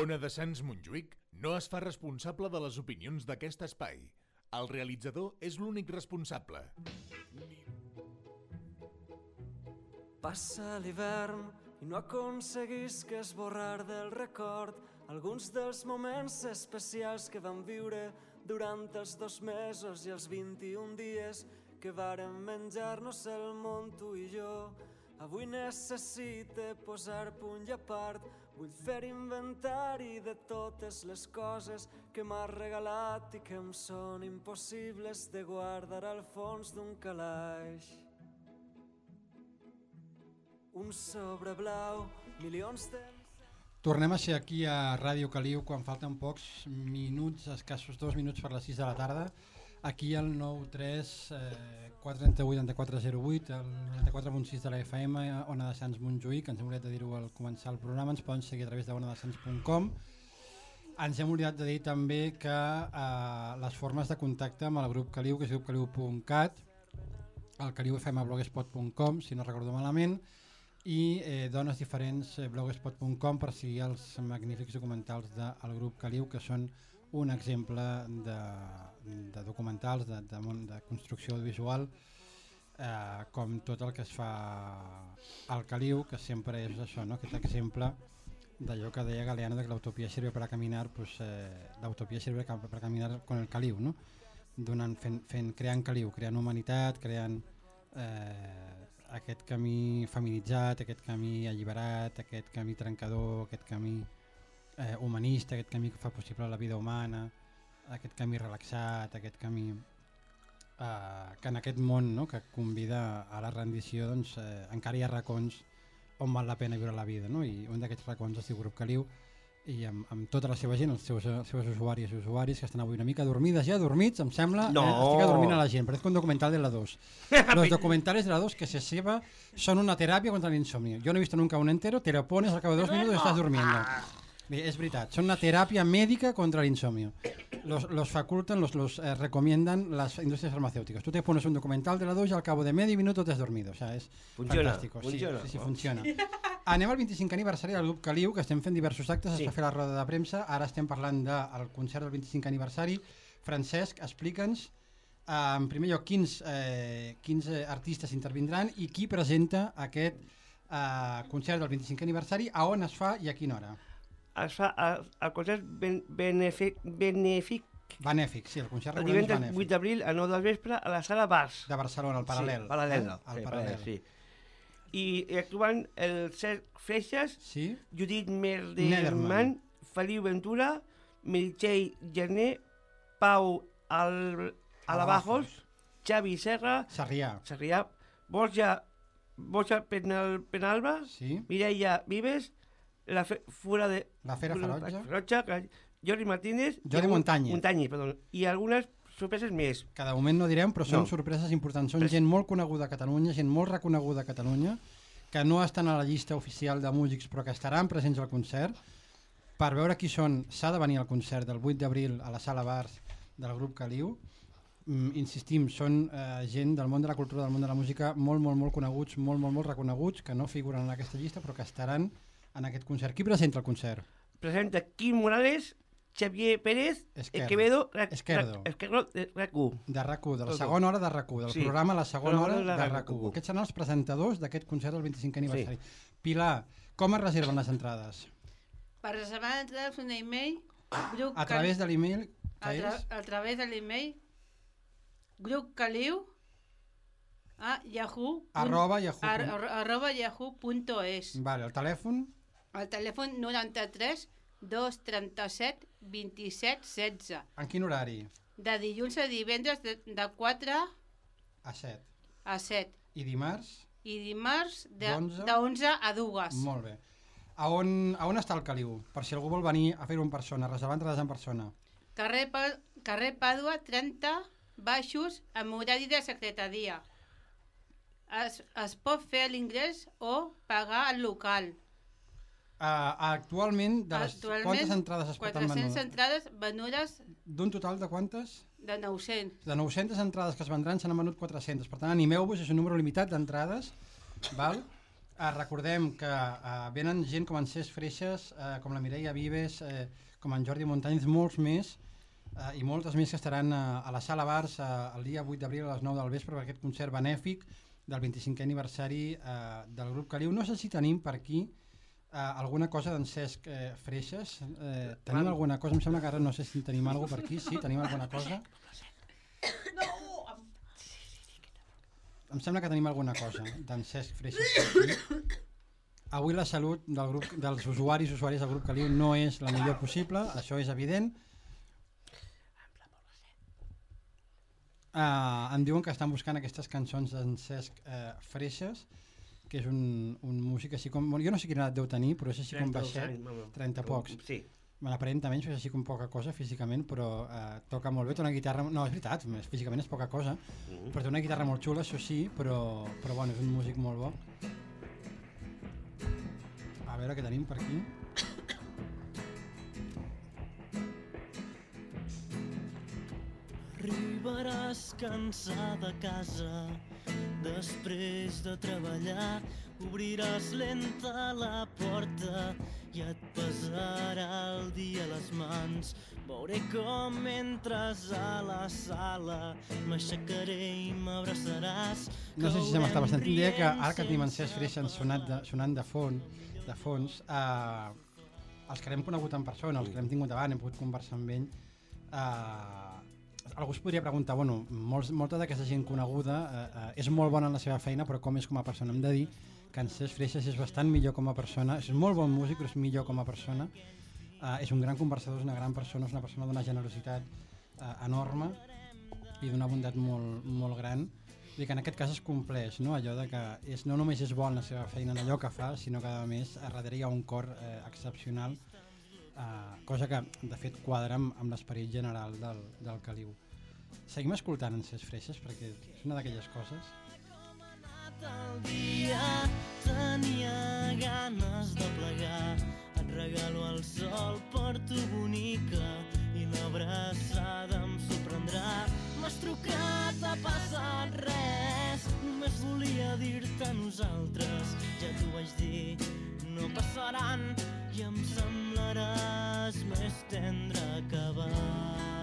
Ona de Sants Montjuïc no es fa responsable de les opinions d'aquest espai. El realitzador és l'únic responsable. Passa l'hivern i no aconseguisc esborrar del record alguns dels moments especials que vam viure durant els dos mesos i els 21 dies que vàrem menjar-nos el món tu i jo. Avui necessite posar punt i a part, vull fer inventari de totes les coses que m'has regalat i que em són impossibles de guardar al fons d'un calaix. Un sobre blau milions de... Tornem a ser aquí a Ràdio Caliu quan falten pocs minuts, escassos dos minuts per les 6 de la tarda. Aquí al 93 eh, 438 8408, el 94.6 de la FM, Ona de Sants Montjuïc, ens hem oblidat de dir-ho al començar el programa, ens poden seguir a través de onadesans.com. Ens hem oblidat de dir també que eh, les formes de contacte amb el grup Caliu, que és grupcaliu.cat, el caliufm.blogspot.com, si no recordo malament, i eh, dones diferents eh, blogspot.com per seguir els magnífics documentals del grup Caliu que són un exemple de, de documentals de, de, de construcció audiovisual eh, com tot el que es fa al Caliu que sempre és això, no? aquest exemple d'allò que deia Galeano de que l'utopia sirve para caminar pues, eh, l'utopia sirve para caminar con el Caliu no? Donant, fent, fent, creant Caliu, creant humanitat creant eh, aquest camí feminitzat, aquest camí alliberat, aquest camí trencador, aquest camí eh, humanista, aquest camí que fa possible la vida humana, aquest camí relaxat, aquest camí eh, que en aquest món no, que convida a la rendició doncs, eh, encara hi ha racons on val la pena viure la vida no? i un d'aquests racons es diu Grup Caliu i amb, amb tota la seva gent, els seus, els seus usuaris i usuaris que estan avui una mica dormides ja, dormits, em sembla, No. eh, estic adormint a la gent, parece un documental de la 2. <laughs> Los documentales de la 2 que se sepa son una terapia contra el insomnio. Yo no he visto nunca un entero, te lo pones al cabo de dos minutos y estás durmiendo. Bé, és veritat, són una teràpia mèdica contra l'insomnio. Los, los facultan, los, los eh, recomiendan las industrias farmacéuticas. Tú te pones un documental de la 2 y al cabo de medio minuto te has dormido. O sea, és Funciona, fantàstico. funciona. Sí, sí, sí, <laughs> funciona. Anem al 25 aniversari del grup Caliu, que estem fent diversos actes, es Sí. va fer la roda de premsa, ara estem parlant del concert del 25 aniversari. Francesc, explica'ns, eh, en primer lloc, quins, eh, quins eh, artistes intervindran i qui presenta aquest eh, concert del 25 aniversari, a on es fa i a quina hora. Es fa el, el concert ben, benèfic, benèfic Benèfic, sí, el concert el divendres benèfic. 8 d'abril a 9 del vespre a la sala Bars. De Barcelona, al Paral·lel. Sí, paral·lel. Eh? Al sí, Paral·lel. Sí. I, i actuen el Cesc Freixas, sí? Judit. Merderman, Feliu Ventura, Meritxell Gené, Pau Al, Alabajos, Xavi Serra, Sarrià, Sarrià Borja, Borja Penal, Penalba, sí. Mireia Vives, la fe, Fura de... La Fera Ferotge. Ferotge, que- Jordi Martínez... Jordi i- Montañez. Montañez, perdó. I algunes sorpreses més. que de moment no direm, però són No. sorpreses importants. Són Pres- gent molt coneguda a Catalunya, gent molt reconeguda a Catalunya, que no estan a la llista oficial de músics, però que estaran presents al concert. Per veure qui són, s'ha de venir al concert del 8 d'abril a la Sala Bars del grup Caliu. Mm, insistim, són eh, gent del món de la cultura, del món de la música, molt, molt, molt coneguts, molt, molt, molt reconeguts, que no figuren en aquesta llista, però que estaran en aquest concert. Qui presenta el concert? Presenta Quim Morales, Xavier Pérez, Esquerdo. Quevedo, Esquerdo. Esquerdo de RAC1. De RAC1, de la segona hora de RAC1, del Sí. programa La segona hora de la RAC1. Aquests seran els presentadors d'aquest concert del 25 aniversari. Pilar, com es reserven les entrades? Per reservar entrades un email grup A través de l'email, a, tra a través de l'email grupcaliu a yahoo Arroba yahoo ar, punt- ar, arroba yahoo.es Vale, el telèfon, el telèfon 93 237 27 16 en quin horari? de dilluns a divendres de, de 4 A 7. a 7 I dimarts? i dimarts de, D'onze? de 11 a 2 Molt bé. A on, a on està el Caliu? Per si algú vol venir a fer-ho en persona, reservar entrades en persona. carrer, pa, carrer Pàdua 30 baixos amb horari de secretaria es, es pot fer l'ingrés o pagar al local Uh, actualment, de les, Actualment, quantes entrades es poden 400 venir? entrades venudes D'un total de quantes? de 900. De 900 entrades que es vendran se n'han venut 400. Per tant, animeu-vos, és un número limitat d'entrades. val? Uh, recordem que uh, venen gent com en Cesc Freixes, uh, com la Mireia Vives, uh, com en Jordi Montañez, molts més, uh, i moltes més que estaran uh, a la Sala Bars uh, el dia 8 d'abril a les 9 del vespre per aquest concert benèfic del 25è aniversari uh, del grup Caliu. No sé si tenim per aquí uh, alguna cosa d'en Cesc eh, Freixes. Eh, tenim Quan? alguna cosa? Em sembla que ara no sé si tenim alguna per aquí. Sí, tenim alguna <laughs> cosa. Em sembla que tenim alguna cosa d'en Cesc aquí. Avui la salut del grup, dels usuaris i usuàries del grup Caliu no és la millor possible, això és evident. Uh, em diuen que estan buscant aquestes cançons d'en Cesc uh, Freixes que és un, un músic així com... Bueno, jo no sé quina edat deu tenir, però és així com 32 baixet, anys, bueno, 30 com- pocs. sí. Me l'aparenta menys, és així com poca cosa físicament, però eh, toca molt bé, té una guitarra... No, és veritat, més físicament és poca cosa, Mhm. però té una guitarra molt xula, això sí, però, però bueno, és un músic molt bo. A veure què tenim per aquí. Arribaràs cansada a casa després de treballar obriràs lenta la porta i et pesarà el dia a les mans. Veuré com entres a la sala m'aixecaré i m'abraçaràs. No sé si se m'estava caurem sentint, deia que ara que tenim en sense Cesc Freixa sonat de, sonant de fons, de fons eh, els que l'hem conegut en persona, els que l'hem tingut davant, hem pogut conversar amb ell, eh, algú es podria preguntar, bueno, molts, molta d'aquesta gent coneguda eh, eh, és molt bona en la seva feina, però com és com a persona? Hem de dir que en Cesc Freixas és bastant millor com a persona, és molt bon músic, però és millor com a persona, eh, és un gran conversador, és una gran persona, és una persona d'una generositat eh, enorme i d'una bondat molt, molt gran, i que en aquest cas es compleix, no? allò de que és, no només és bo en la seva feina en allò que fa, sinó que a més a darrere hi ha un cor eh, excepcional, eh, cosa que de fet quadra amb, amb l'esperit general del, del Caliu. Seguim escoltant en Cesc Freixes perquè és una d'aquelles coses. el dia tenia ganes de plegar. Et regalo el sol per tu bonica i l'abraçada em sorprendrà. M'has trucat ha passat res només volia dir-te nosaltres. Ja t'ho vaig dir no passaran i em semblaràs més tendre que abans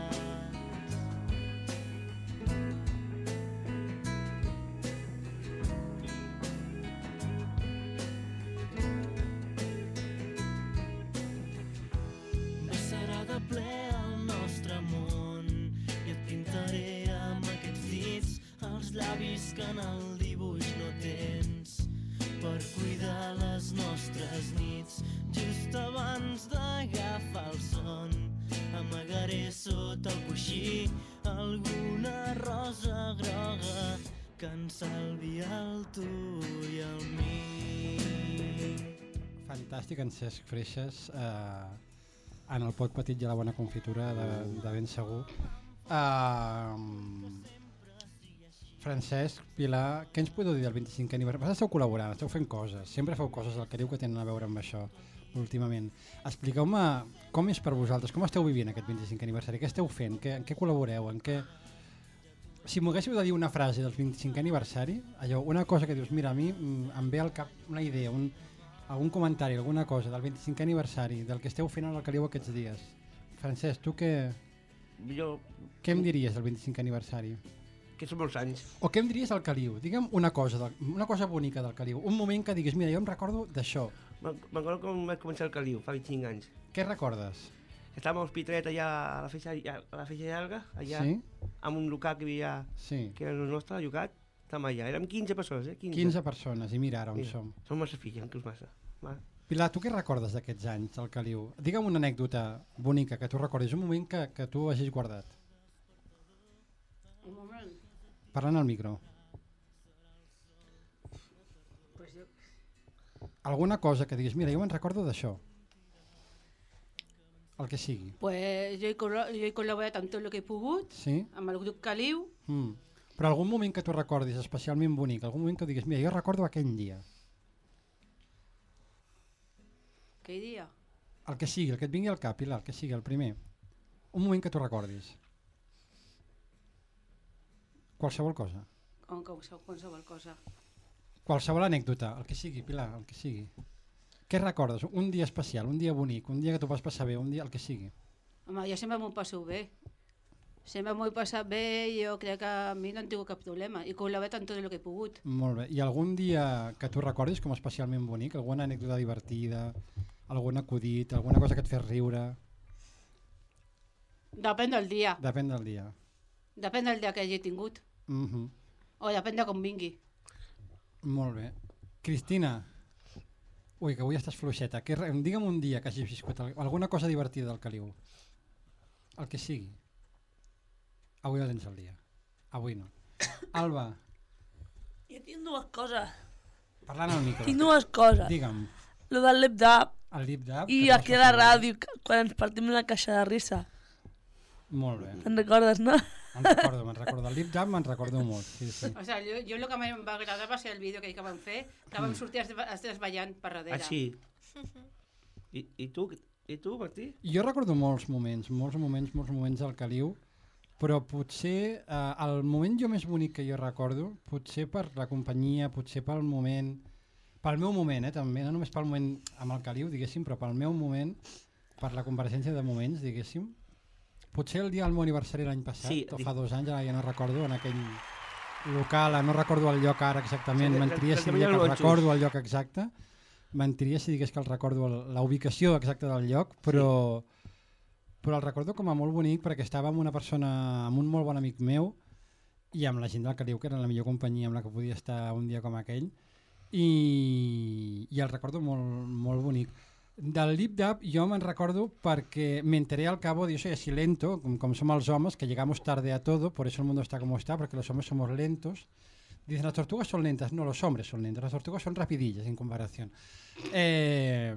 Fantàstic en Cesc Freixes eh, en el pot petit i la bona confitura de, de ben segur. Uh, Francesc, Pilar, què ens podeu dir del 25 aniversari? Esteu col·laborant, esteu fent coses, sempre feu coses del que diu que tenen a veure amb això últimament. Expliqueu-me com és per vosaltres, com esteu vivint aquest 25 aniversari, què esteu fent, què, en què col·laboreu, en què... Si m'ho haguéssiu de dir una frase del 25 aniversari, allò, una cosa que dius, mira, a mi mm, em ve al cap una idea, un, algun comentari, alguna cosa del 25 aniversari, del que esteu fent en el Caliu aquests dies. Francesc, tu què, Jo, què em diries del 25 aniversari? que són molts anys. O què em diries del Caliu? Digue'm una cosa, del, una cosa bonica del Caliu, un moment que diguis, mira, jo em recordo d'això. Me'n recordo com vaig començar el Caliu, fa 25 anys. Què recordes? Estàvem a l'Hospitalet allà a la Feixa, a la Feixa Llarga, allà, Sí? amb un local que hi havia, Sí. que era el nostre, llogat, estàvem allà. Érem 15 persones, eh? 15. 15 persones, i mira ara on Mira, som. Som massa filles, que us massa. Va. Pilar, tu què recordes d'aquests anys del Caliu? Digue'm una anècdota bonica que tu recordis, un moment que, que tu hagis guardat. Un moment. Parlant al micro. Pues jo... Alguna cosa que diguis, mira, jo me'n recordo d'això. El que sigui. Pues jo he, jo he col·laborat amb tot el que he pogut, Sí? amb el grup Caliu, Mm. Però algun moment que tu recordis especialment bonic, algun moment que diguis, mira, jo recordo aquell dia. Aquell dia. El que sigui, el que et vingui al cap, Pilar, el que sigui, el primer. Un moment que tu recordis. Qualsevol cosa. Com qualsevol, qualsevol cosa. Qualsevol anècdota, el que sigui, Pilar, el que sigui. Què recordes? Un dia especial, un dia bonic, un dia que tu vas passar bé, un dia el que sigui. Home, jo sempre m'ho passo bé. Sempre m'ho he passat bé i jo crec que a mi no en tinc cap problema. I col·laborat amb tot el que he pogut. Molt bé. I algun dia que tu recordis com especialment bonic? Alguna anècdota divertida? Algun acudit? Alguna cosa que et fes riure? Depèn del dia. Depèn del dia. Depèn del dia que hagi tingut. Mm -hmm. O depèn de com vingui. Molt bé. Cristina, ui, que avui estàs fluixeta. Que, digue'm un dia que hagis viscut al- alguna cosa divertida del Caliu. El que sigui. Avui no tens el dia. Avui no. <coughs> Alba, Jo tinc dues coses. Parlant al micro. Tinc dues coses. Digue'm. Lo del lip dub. El lip dub. I aquí a la ràdio, quan ens partim la caixa de risa. Molt bé. Te'n recordes, no? Me'n recordo, me'n recordo. El lip dub me'n recordo molt, sí, sí. O sigui, jo, jo el que em va agradar va ser el vídeo aquell que vam fer, que vam Mm. sortir els, els tres ballant per darrere. Ah, sí? <laughs> I, I tu, i tu, Martí? Jo recordo molts moments, molts moments, molts moments del Caliu, però potser eh, el moment jo més bonic que jo recordo, potser per la companyia, potser pel moment, pel meu moment, eh, també, no només pel moment amb el Caliu, diguéssim, però pel meu moment, per la convergència de moments, diguéssim, potser el dia del meu aniversari l'any passat, Sí, o fa dos anys, ara ja no recordo, en aquell local, no recordo el lloc ara exactament, Sí, mentiria si diria que el recordo el lloc exacte, mentiria si digués que el recordo el- la ubicació exacta del lloc, però, però el recordo com a molt bonic perquè estava amb una persona, amb un molt bon amic meu i amb la gent del Caliu, que era la millor companyia amb la que podia estar un dia com aquell, i, i el recordo molt, molt bonic. Del Lip Dub jo me'n recordo perquè me enteré al cabo de soy así lento, com, com som els homes, que llegamos tarde a todo, por eso el mundo está como está, porque los hombres somos lentos. Dicen, las tortugas son lentas. No, los hombres son lentos. Las tortugas son rapidillas en comparación. Eh,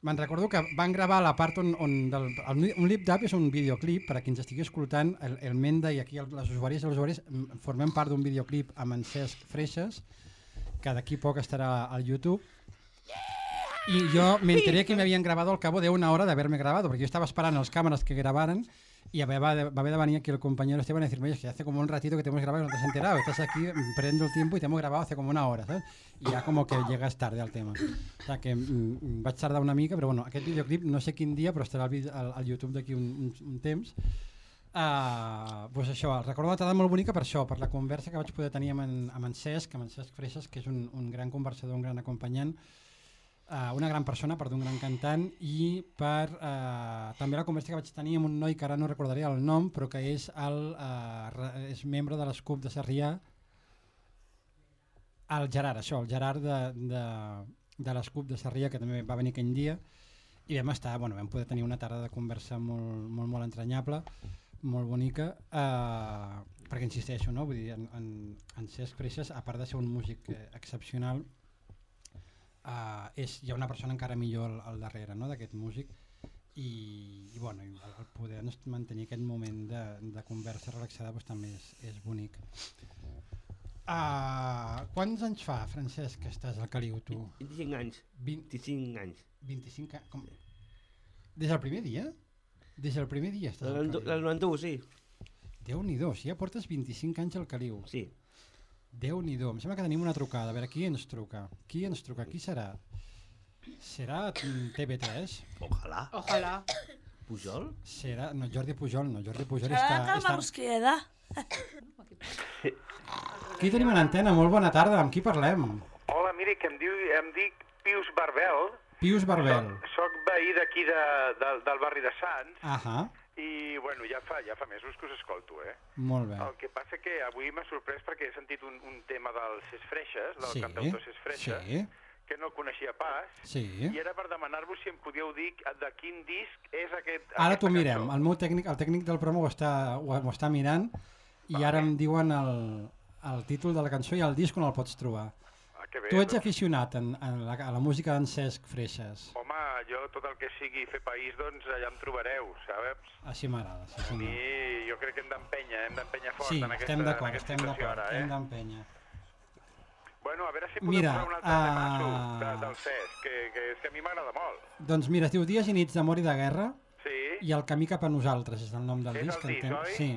me'n recordo que van gravar la part on... on del, el, un lip dub és un videoclip, per a qui ens estigui escoltant, el, el Menda i aquí el, les usuaris i els usuaris formem part d'un videoclip amb en Cesc Freixes, que d'aquí poc estarà al YouTube, y yo me enteré que me habían grabado al cabo de una hora de haberme grabado, porque yo estaba esperando las cámaras que grabaran y va va de venir aquí el compañero Esteban a decirme, oye, que hace como un ratito que te hemos grabado y no te has enterado, estás aquí mm, perdiendo el tiempo y te hemos grabado hace como una hora, ¿sabes? Y ya como que llegas tarde al tema. O sea que mm, mm, vaig tardar una mica, però bueno, aquest videoclip no sé quin dia, però estarà al, al, al YouTube d'aquí un, un, un temps. Uh, pues això, recordo una tarda molt bonica per això, per la conversa que vaig poder tenir amb en, amb en Cesc, amb en Cesc Freixas, que és un, un gran conversador, un gran acompanyant, uh, una gran persona, per d'un gran cantant, i per uh, també la conversa que vaig tenir amb un noi que ara no recordaré el nom, però que és, el, uh, és membre de l'Escup de Sarrià, el Gerard, això, el Gerard de, de, de l'Escup de Sarrià, que també va venir aquell dia, i vam estar, bueno, vam poder tenir una tarda de conversa molt, molt, molt entranyable, molt bonica, eh, perquè insisteixo, no? Vull dir, en, en, en Cesc Freixas, a part de ser un músic eh, excepcional, eh, és, hi ha una persona encara millor al, al darrere no? d'aquest músic, i, i, bueno, el, el poder mantenir aquest moment de, de conversa relaxada doncs, també és, és bonic. Uh, quants anys fa, Francesc, que estàs al Caliu, tu? 25 anys. 25 anys. 25 anys. Com? Des del primer dia? Des del primer dia estàs al Caliu? del 91, sí. Déu-n'hi-do, si ja portes 25 anys al Caliu. Sí. Déu-n'hi-do, em sembla que tenim una trucada. A veure, qui ens truca? Qui ens truca? Qui serà? Serà mm, TV3? Ojalà. Ojalà. Pujol? Serà... No, Jordi Pujol no. Jordi Pujol Serà està... que està... ens queda. Aquí tenim una antena, molt bona tarda. Amb qui parlem? Hola, miri, que em, diu, em dic Pius Barbel. Pius Barbel. Soc veí d'aquí de, de, del barri de Sants Ahà, i, bueno, ja fa, ja fa mesos que us escolto, eh? molt bé. El que passa que avui m'ha sorprès perquè he sentit un, un tema del Cés Freixes, del Sí, cantautor Cés Freixes, sí. que no coneixia pas, Sí. i era per demanar-vos si em podíeu dir de quin disc és aquest... Ara t'ho mirem. El meu tècnic, el tècnic del promo ho està, ho, ho està mirant i ara em diuen el, el títol de la cançó i el disc on el pots trobar. Que bé, Tu ets aficionat en, en la, a la música d'en Cesc Freixas. Home, jo tot el que sigui fer país, doncs allà em trobareu, saps? Així m'agrada, sí A senyor. mi jo crec que hem d'empènyer, hem d'empènyer fort Sí, en aquesta, estem en aquesta estem situació ara, eh? hem d'empènyer. Bueno, a veure si podem Mira, posar un altre temasso de, del Cesc, que, que és que a mi m'agrada molt. Doncs mira, es diu Dies i nits d'amor i de guerra Sí. i El camí cap a nosaltres és el nom del És el disc. disc, entenc. oi? Sí.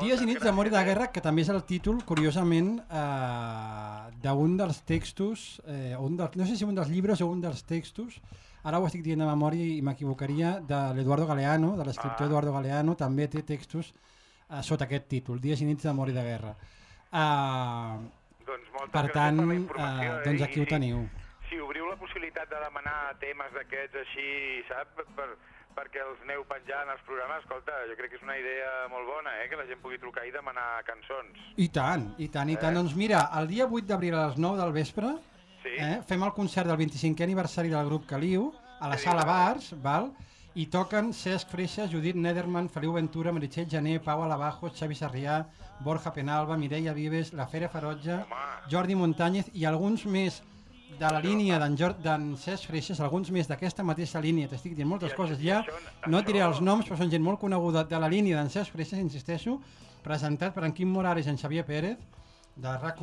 Dies i nits d'amor i de guerra, que també és el títol, curiosament, eh, d'un dels textos, eh, un dels, no sé si un dels llibres o un dels textos, ara ho estic dient de memòria i m'equivocaria, de l'Eduardo Galeano, de l'escriptor Ah. Eduardo Galeano, també té textos eh, sota aquest títol, Dies i nits d'amor i de guerra. Eh, Doncs per tant, eh, doncs eh? aquí I ho teniu. Si, obriu la possibilitat de demanar temes d'aquests així, sap? Per, per, perquè els aneu penjant als programes, escolta, jo crec que és una idea molt bona, eh? Que la gent pugui trucar i demanar cançons. I tant, i tant, i tant. Eh? Doncs mira, el dia 8 d'abril a les 9 del vespre Sí. eh, fem el concert del 25è aniversari del grup Caliu a la sala Bars, val? i toquen Cesc Freixa, Judit Nederman, Feliu Ventura, Meritxell Jané, Pau Alabajos, Xavi Sarrià, Borja Penalba, Mireia Vives, La Fera Ferotge, Jordi Montañez i alguns més de la línia d'en Cesc Freixas, alguns més d'aquesta mateixa línia, t'estic dient moltes coses. ja, no et diré els noms, però són gent molt coneguda de la línia d'en Cesc Freixas, insisteixo, presentat per en Quim Morales i en Xavier Pérez, de rac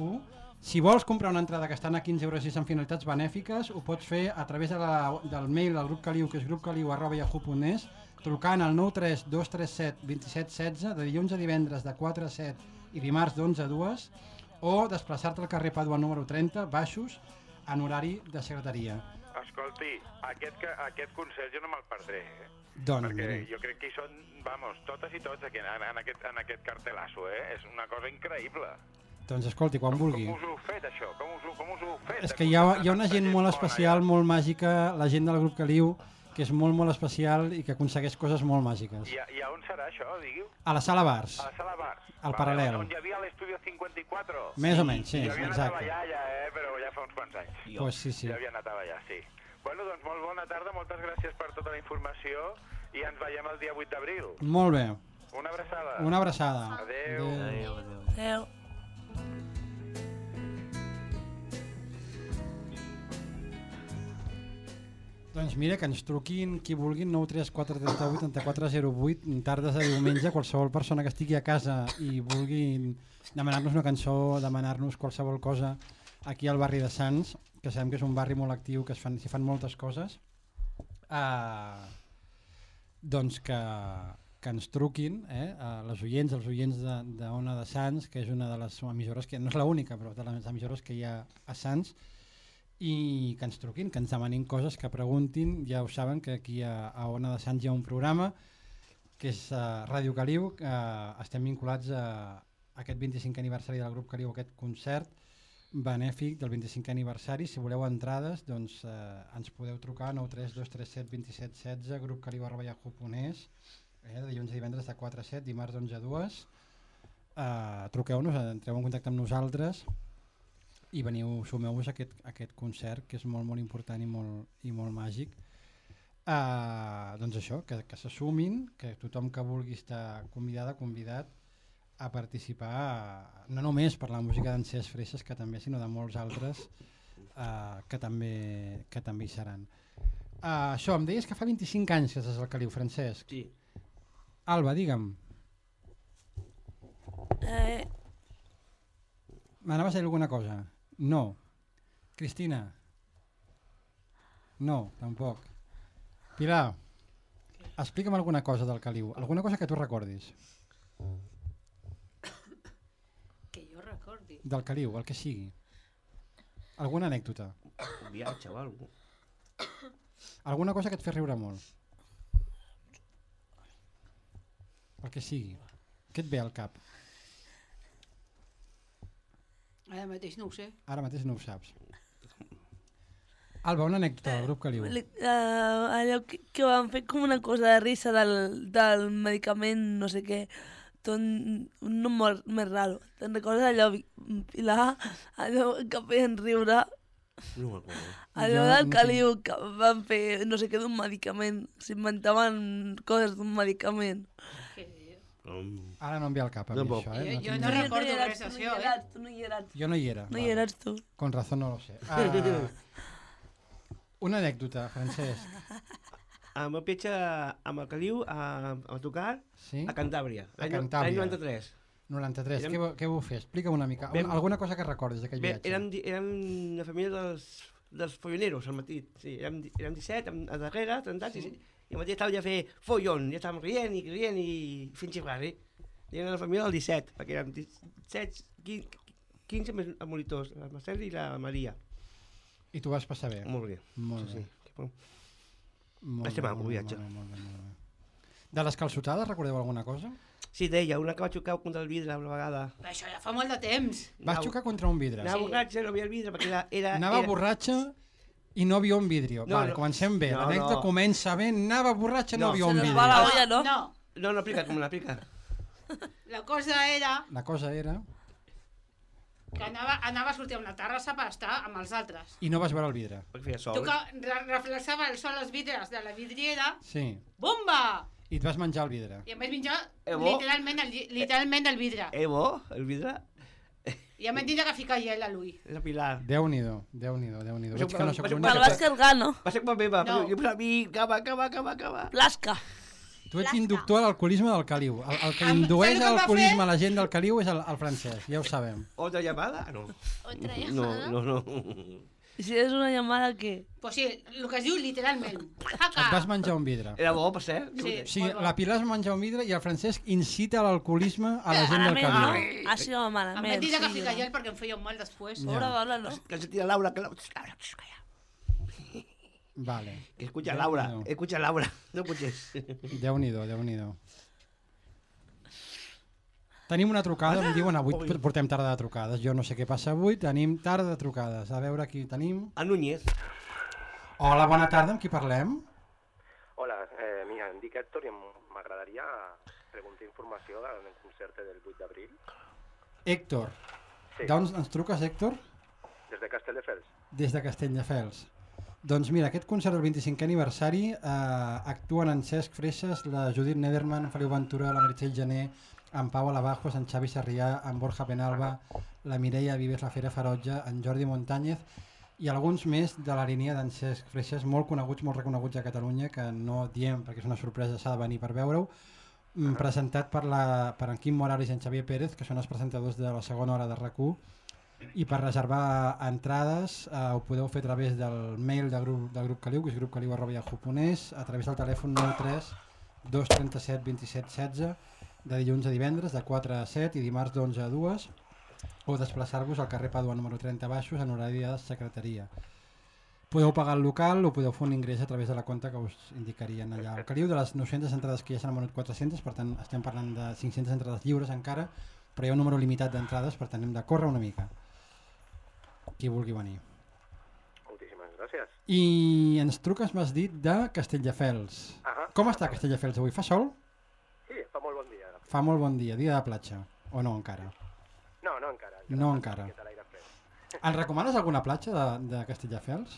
Si vols comprar una entrada que estan a 15 euros i amb finalitats benèfiques, ho pots fer a través de la, del mail del grup Caliu, que és grupcaliu.yahoo.es, trucant al 93 237 27 16, de dilluns a divendres de 4 a 7 i dimarts d'11 a 2, o desplaçar-te al carrer Padua número 30, baixos, en horari de secretaria. Escolti, aquest, que- aquest concert jo no me'l perdré, eh? Doncs, Perquè miri. jo crec que hi són, vamos, totes i tots aquí, en, en, aquest, en aquest cartelasso, eh? És una cosa increïble. Doncs escolti, quan vulgui. Com us ho heu fet, això? Com us, ho- com us ho heu fet? És que hi ha, hi ha una gent molt especial, molt màgica, la gent del grup Caliu, que és molt, molt especial i que aconsegueix coses molt màgiques. I, a- I a on serà això, diguiu? A la sala Bars. A la sala Bars. Al Vale, paral·lel. On hi havia l'Estudio 54. Més o menys, sí, Jo havia exacte. anat a ballar ja, eh? Però ja fa uns quants anys. Pues sí, sí. Ja havia anat a ballar, sí. Bueno, doncs molt bona tarda, moltes gràcies per tota la informació i ens veiem el dia 8 d'abril. Molt bé. Una abraçada. Una abraçada. Adéu. Adéu, Adéu. Doncs mira, que ens truquin qui vulguin 93438 8408 tardes de diumenge, qualsevol persona que estigui a casa i vulgui demanar-nos una cançó, demanar-nos qualsevol cosa aquí al barri de Sants, que sabem que és un barri molt actiu, que es fan, s'hi fan moltes coses, uh, doncs que, que ens truquin, eh, a les oients, els oients de, de Ona de Sants, que és una de les emissores, que no és l'única, però de les emissores que hi ha a Sants, i que ens truquin, que ens demanin coses, que preguntin, ja ho saben que aquí a, a Ona de Sants hi ha un programa que és uh, Ràdio Caliu, que uh, estem vinculats a, a aquest 25 aniversari del grup Caliu, aquest concert benèfic del 25 aniversari, si voleu entrades doncs eh, ens podeu trucar 93237 27 16 grupcaliu.yahoo.es eh, de dilluns a divendres de 4 a 7 dimarts d'11 a 2 eh, truqueu-nos, entreu en contacte amb nosaltres i veniu, sumeu-vos a aquest, a aquest concert que és molt molt important i molt, i molt màgic. Uh, doncs això, que, que se sumin que tothom que vulgui estar convidada, convidat a participar no només per la música d'en Cesc Freixas que també, sinó de molts altres uh, que, també, que també hi seran. Uh, això, em deies que fa 25 anys que estàs al Caliu, Francesc. Sí. Alba, digue'm. Eh, m'anaves a dir alguna cosa? No. Cristina? No, tampoc. Pilar, explica'm alguna cosa del Caliu, alguna cosa que tu recordis. Que jo recordi. Del Caliu, el que sigui. Alguna anècdota. Un viatge o alguna Alguna cosa que et fa riure molt. El que sigui. Què et ve al cap? Ara mateix no ho sé. Ara mateix no ho saps. Alba, una anècdota del grup Caliu. li- eh, allò que, que van fer com una cosa de risa del, del medicament, no sé què, tot un un nom més raro. Te'n recordes allò, Pilar, allò que feien riure, No m'acordo. allò Jo del no caliu que van fer no sé què d'un medicament, s'inventaven coses d'un medicament. Ara no em ve al cap a mi Tampoc. això, eh? Jo- jo tinc- no recordo hi eres, res tu no d'això, hi eh? eres, tu no hi eres. Jo no hi era. No hi vale. eres tu. Con razón no lo sé. <laughs> Uh, una anècdota, Francesc. Amb el viatge amb el Caliu a, a tocar Sí? a Cantàbria. A l'any no- Cantàbria. L'any 93. 93. Érem- Què, vau- què vau fer? Explica'm una mica. Vam- Una, alguna cosa que recordis d'aquell viatge? érem, érem una família dels, dels folloneros al matí. Sí, érem, di- érem 17, am- a darrere, sentats, sí. i, i al matí estàvem ja a fer follon, ja estàvem rient i rient i fent xifrar, eh? I era la família del 17, perquè érem 17, 15, 15 més els monitors, la Marcel i la Maria. I tu vas passar bé? Molt bé. Molt sí, bé. Sí. Molt Va ser maco el molt bé, viatge. Molt bé, molt bé, molt bé. De les calçotades recordeu alguna cosa? Sí, deia, una que va xocar contra el vidre una vegada. Però això ja fa molt de temps. Vas xocar contra un vidre. Anava borratxa, no havia el vidre, perquè era... era Anava era... borratxa i no havia un vidrio. No, vale, no. comencem bé. No, L'anècdota no. comença bé. Anava borratxa, no, No. havia un vidrio. va la olla, no? No, No, no aplica, com l'aplica. la cosa era La cosa era... que anava, anava a sortir a una terrassa per estar amb els altres. I no vas veure el vidre. Perquè feia sol. Tu que re reflexava el sol als vidres de la vidriera, Sí. bomba! I et vas menjar el vidre. I em vaig menjar Eh, bo? literalment el, literalment el vidre. Eh, bo, el vidre. Ja m'han dit que ficar gel a l'ull. La Pilar. Déu-n'hi-do, Déu-n'hi-do, Déu-n'hi-do. Veig que no soc Va ser- l'únic Me'l que... vas carregar, no? Va ser culpa meva, No. però jo pensava, mi, cava, cava, cava, cava. Plasca. Tu ets inductor a l'alcoholisme del caliu. El, el que indueix va l'alcoholisme a la gent del caliu és el, el francès, ja ho sabem. Otra llamada? No. Otra No, llamada. no, no. I si és una llamada, què? Pues sí, el que es diu literalment. Et vas menjar un vidre. Era bo, per cert. Sí. Sigui, la Pilar es menja un vidre i el Francesc incita a l'alcoholisme a la gent del Malament, caliu. no? Així va Em malament. van dir que sí, ficar no. gel perquè em feia un mal després. Ja. Pobre dona, no? Que se tira Laura, que Laura, Laura, calla. Vale. Que escucha Déu Laura, n'hi escucha Laura. No escuches. Déu-n'hi-do, Déu-n'hi-do. Tenim una trucada, em diuen avui Ui. portem tarda de trucades. Jo no sé què passa avui, tenim tarda de trucades. A veure qui tenim. A Núñez. Hola, bona tarda, amb qui parlem? Hola, eh, mira, em dic Héctor i m'agradaria preguntar informació del concert del 8 d'abril Héctor. Sí. D'on ens truques, Héctor? des de Castelldefels. Des de Castelldefels. Doncs mira, aquest concert del 25è aniversari eh, actuen en Cesc Freixas, la Judit Nederman, Feliu Ventura, la Meritxell Gené, en Pau Alabajos, en Xavi Sarrià, en Borja Penalba, la Mireia Vives, la Fera Ferotge, en Jordi Montañez i alguns més de la línia d'en Cesc Freixas, molt coneguts, molt reconeguts a Catalunya, que no diem perquè és una sorpresa, s'ha de venir per veure-ho, mm, presentat per, la, per en Quim Morales i en Xavier Pérez, que són els presentadors de la segona hora de rac i per reservar entrades eh, ho podeu fer a través del mail del grup, del grup Caliu, que és grupcaliu.yahoo.es, a través del telèfon 93 237 27 16, de dilluns a divendres, de 4 a 7 i dimarts d'11 a 2, o desplaçar-vos al carrer Pàdua número 30 baixos en horari de secretaria. Podeu pagar el local o podeu fer un ingrés a través de la compta que us indicarien allà. El Caliu de les 900 entrades que ja s'han venut 400, per tant estem parlant de 500 entrades lliures encara, però hi ha un número limitat d'entrades, per tant hem de córrer una mica. Qui vulgui venir. Moltíssimes gràcies. I ens truques, m'has dit, de Castelldefels. Ahà. Com està Castelldefels avui? Fa sol? Sí, fa molt bon dia. Fa molt bon dia, dia de platja. O no encara? No, no encara. No encara. Que. <laughs> Ens recomanes alguna platja de, de Castelldefels?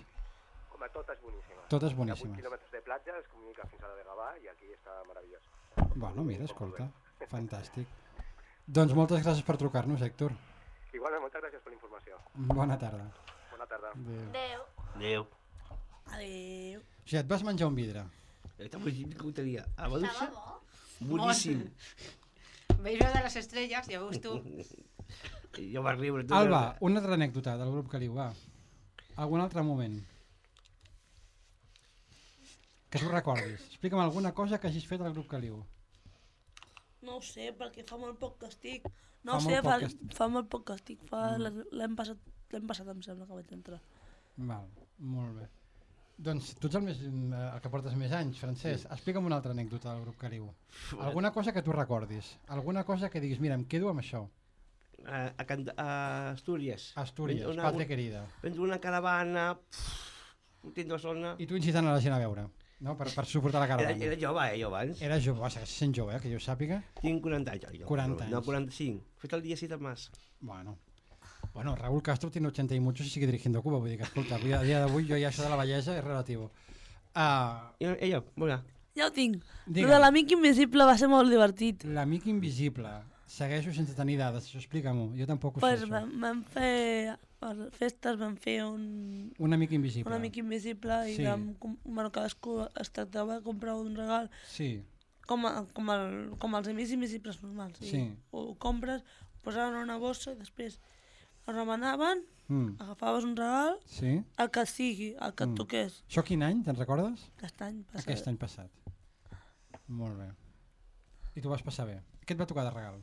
Home. Totes Hi ha boníssimes. 8 quilòmetres de platja, es comunica fins a la de Gavà i aquí està meravellós. Bueno, mira, escolta, <laughs> fantàstic. Doncs moltes gràcies per trucar-nos, Héctor. Igualment, moltes gràcies per la informació. Bona tarda. Bona tarda. Adéu. Adéu. Adéu. Adéu. O sigui, et vas menjar un vidre. Esta putería. A la Estava dulce. bo. Veig veure les estrelles, ja veus tu. <laughs> Jo vaig riure. tu Alba, veus- una altra anècdota del grup Caliu, va. Algun altre moment. Que tu recordis. Explica'm alguna cosa que hagis fet al grup Caliu. No ho sé, perquè fa molt poc que estic. Fa No molt sé, fa, que estic. fa molt poc que estic. Fa Mm. l'any passat, passat em sembla que vaig entrar. Val, molt bé. Doncs tu ets el, més, el que portes més anys, Francesc. Explica'm una altra anècdota del grup Caliu. Alguna cosa que tu recordis. Alguna cosa que diguis, mira, em quedo amb això. A, a, a Astúries. Astúries, Vens patria querida. Vens una caravana, un tendo zona... I tu incitant a la gent a veure, no? per, per suportar la Era, caravana. era jove, eh, jo abans. Era jove, va, segueix sent jove, eh, que jo sàpiga. Tinc 40 anys, jo. 40 No, anys. 45. Fet el dia 7 de març. Bueno. Bueno, Raúl Castro tiene 80 y muchos y sigue dirigiendo Cuba, vull dir que, escolta, avui, a dia d'avui jo ja això de la bellesa és relatiu. Uh, ella, bona. Ja ho tinc. Digue'm. Lo de l'amic invisible va ser molt divertit. L'amic invisible. Segueixo sense tenir dades, això explica-m'ho. Jo tampoc ho Pues sé, això. vam, vam fer... Les festes vam fer un... Un amic invisible. Un amic invisible i Sí. vam, bueno, cadascú es tractava de comprar un regal Sí, com, a, com, el, com els amics invisibles normals. I Sí. Ho compres, ho posaven en una bossa i després remanaven, Mm. agafaves un regal, sí. el que sigui, el que et Mm. toqués. Això quin any, te'n recordes? Aquest any passat. Aquest any passat. Molt bé. I tu vas passar bé. Què et va tocar de regal?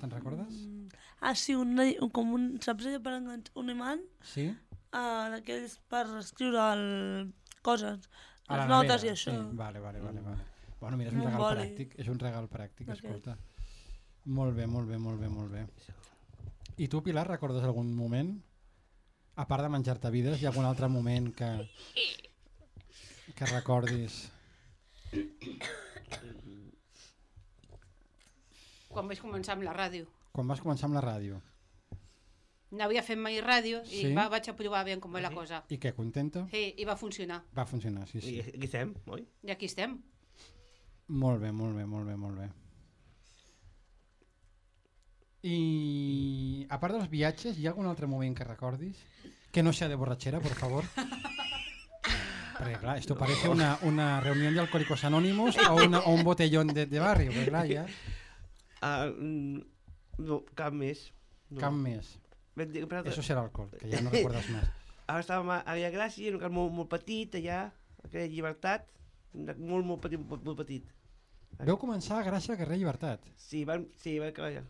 Te'n recordes? Mm. Ah, sí, un, un, com un, saps allò per enganxar, un imant? Sí? Ah, d'aquells per escriure el, coses, A les notes nevera, i això. Sí, vale, vale, vale, vale. Bueno, mira, és un Un regal boli. pràctic, és un regal pràctic, Aquest. escolta. Molt bé, molt bé, molt bé, molt bé. I tu, Pilar, recordes algun moment? A part de menjar-te vides, hi ha algun altre moment que, que recordis? Quan vaig començar amb la ràdio. Quan vas començar amb la ràdio? No havia fet mai ràdio i Sí? va, vaig a provar bé com va la cosa. I què, contenta? Sí, i va funcionar. Va funcionar, sí, sí. I aquí estem, oi? I aquí estem. Molt bé, molt bé, molt bé, molt bé. I a part dels viatges, hi ha algun altre moment que recordis? Que no sea de borratxera, por favor. Perquè clar, esto parece una, una reunión de alcohólicos anónimos o, una, o un botellón de, de barrio, perquè clar, ja... Ah, mm, no, cap més. No. Cap més. Dir- però- Eso será alcohol, que ja no <laughs> recuerdas más. Ara estàvem a Àrea Gràcia, en un camp molt, molt petit, allà, a carrer Llibertat, molt, molt petit, molt, molt petit. Veu començar gràcies al carrer Llibertat. Sí, vam, sí, vam, acabar allà.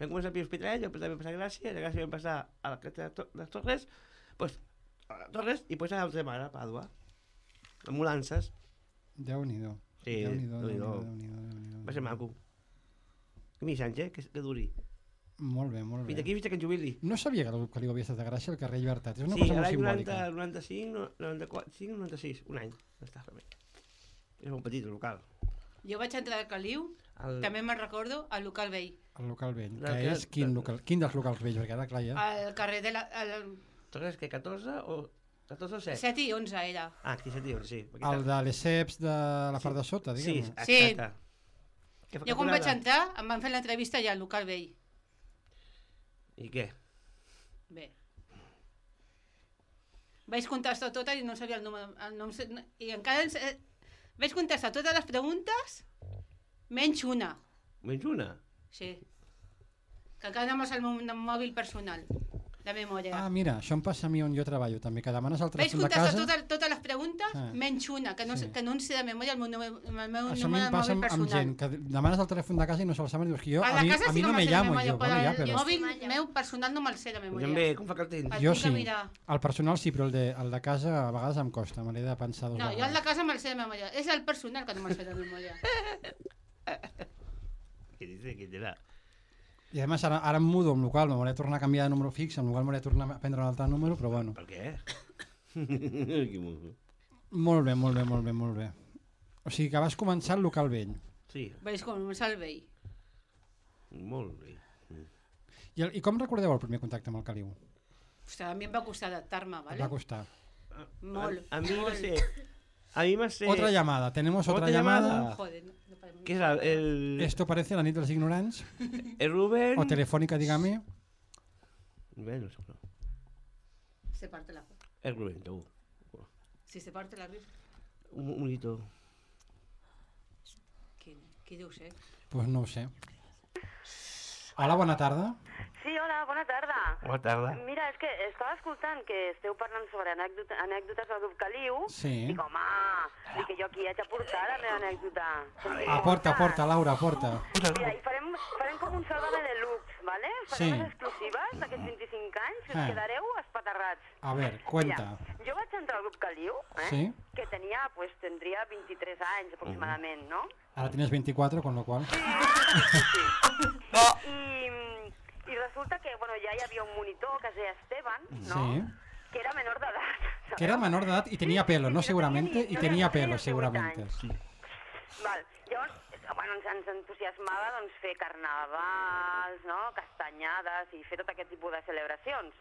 Vam començar per l'Hospitalet, després vam passar a Gràcia, de Gràcia vam passar a la Cata de les Torres, pues, a les Torres, i després a l'altra mare, a Pàdua. Ambulances. Déu-n'hi-do. Sí, Déu-n'hi-do, Déu-n'hi-do. Déu-n'hi-do, Déu-n'hi-do. Va ser maco. Que missatge, eh? que, que duri. Molt bé, molt bé. Fins aquí, fins que en jubili. No sabia que el que li havia estat de gràcia al carrer Llibertat. És una sí, cosa molt l'any simbòlica. 90, 95, no- 94, 5, 96, un any. No està més. És molt petit, el local. Jo vaig entrar al Caliu, El- també me'n recordo, al local vell. El local vell, que que- és quin, local, quin dels locals vells, perquè ara clar ja... Al carrer de la... Al... Torres, que 14 o 14 o 7? 7 i 11 era. Ah, aquí 7 i 11, sí. perquè El de les ceps de la part de sota, Sí, diguem-ne. Sí. exacte. Que fa Jo quan vaig entrar em van fer l'entrevista allà al local vell. I què? Bé. Vaig contestar totes i no sabia el número. El nom, I encara... ens- Vaig contestar totes les preguntes, menys una. Menys una? Sí. Que encara no me'l el meu mòbil personal, de memòria. Ah, mira, això em passa a mi on jo treballo també, que demanes el Vaig telèfon de contestar casa... totes, totes les preguntes, Ah. menys una, que no, Sí. sí. que no em sé de memòria el meu, el meu Això número em de passa mòbil amb, amb personal. gent que demanes el telèfon de casa i no se'l saben i dius que jo, a a, la mi, casa a mi sí no que me llamo memòria, jo, però ja, el però... mòbil meu personal no me'l sé de memòria. També, com fa cartell. El Jo tinc que sí, el personal sí, però el de, el de casa a vegades em costa, me l'he de pensar dos No, jo el vegades. de casa me'l sé de memòria. És el personal que no me'l sé de memòria. <laughs> Què dice? Què dirà? I a més ara, ara em mudo amb local, m'hauré de tornar a canviar de número fix, amb local m'hauré de tornar a prendre un altre número, però bueno. Per què? <laughs> Molt bé, molt bé, molt bé, molt bé. O sigui que vas començar al local vell. Sí, Vaig començar el vell. molt bé. I, el, I com recordeu el primer contacte amb el Caliu? Ostres, a mi em va costar adaptar-me, Et ¿vale? va costar. Molt, A, a mi va ser... A mi va ser... Otra llamada, tenemos otra, llamada. Joder, no, no podem- ¿Qué es el, el, Esto parece la nit dels ignorants. el Rubén? O telefònica, dígame. Bé, no sé. Se parte la... El Rubén, segur. Si se parte la rif, Un, un monito. qui, qui deu ser? Pues no ho sé. Hola, bona tarda. Sí, hola, bona tarda. Bona tarda. Mira, és que estava escoltant que esteu parlant sobre anècdota, anècdotes del grup Caliu. Sí. Dic, home, dic que jo aquí haig de portar la meva anècdota. Aporta, aporta, Laura, aporta. Mira, i farem, farem com un Sálvame de Lux, ¿vale? Farem Sí. les exclusives d'aquests 25 anys i us Ah. quedareu espaterrats. A ver, cuenta. Mira, jo vaig entrar al grup Caliu, eh? Sí. que tenia, pues, tindria 23 anys aproximadament, no? Ahora tienes 24, con lo cual... <laughs> I, I resulta que, bueno, ja hi havia un monitor que es deia Esteban, no? Sí. Que era menor d'edat. <laughs> Que era menor de edad y tenía pelo, no seguramente, y tenía pelo seguramente. Val. Llavors, bueno, ens, ens entusiasmava doncs, fer carnavals, no? castanyades i fer tot aquest tipus de celebracions.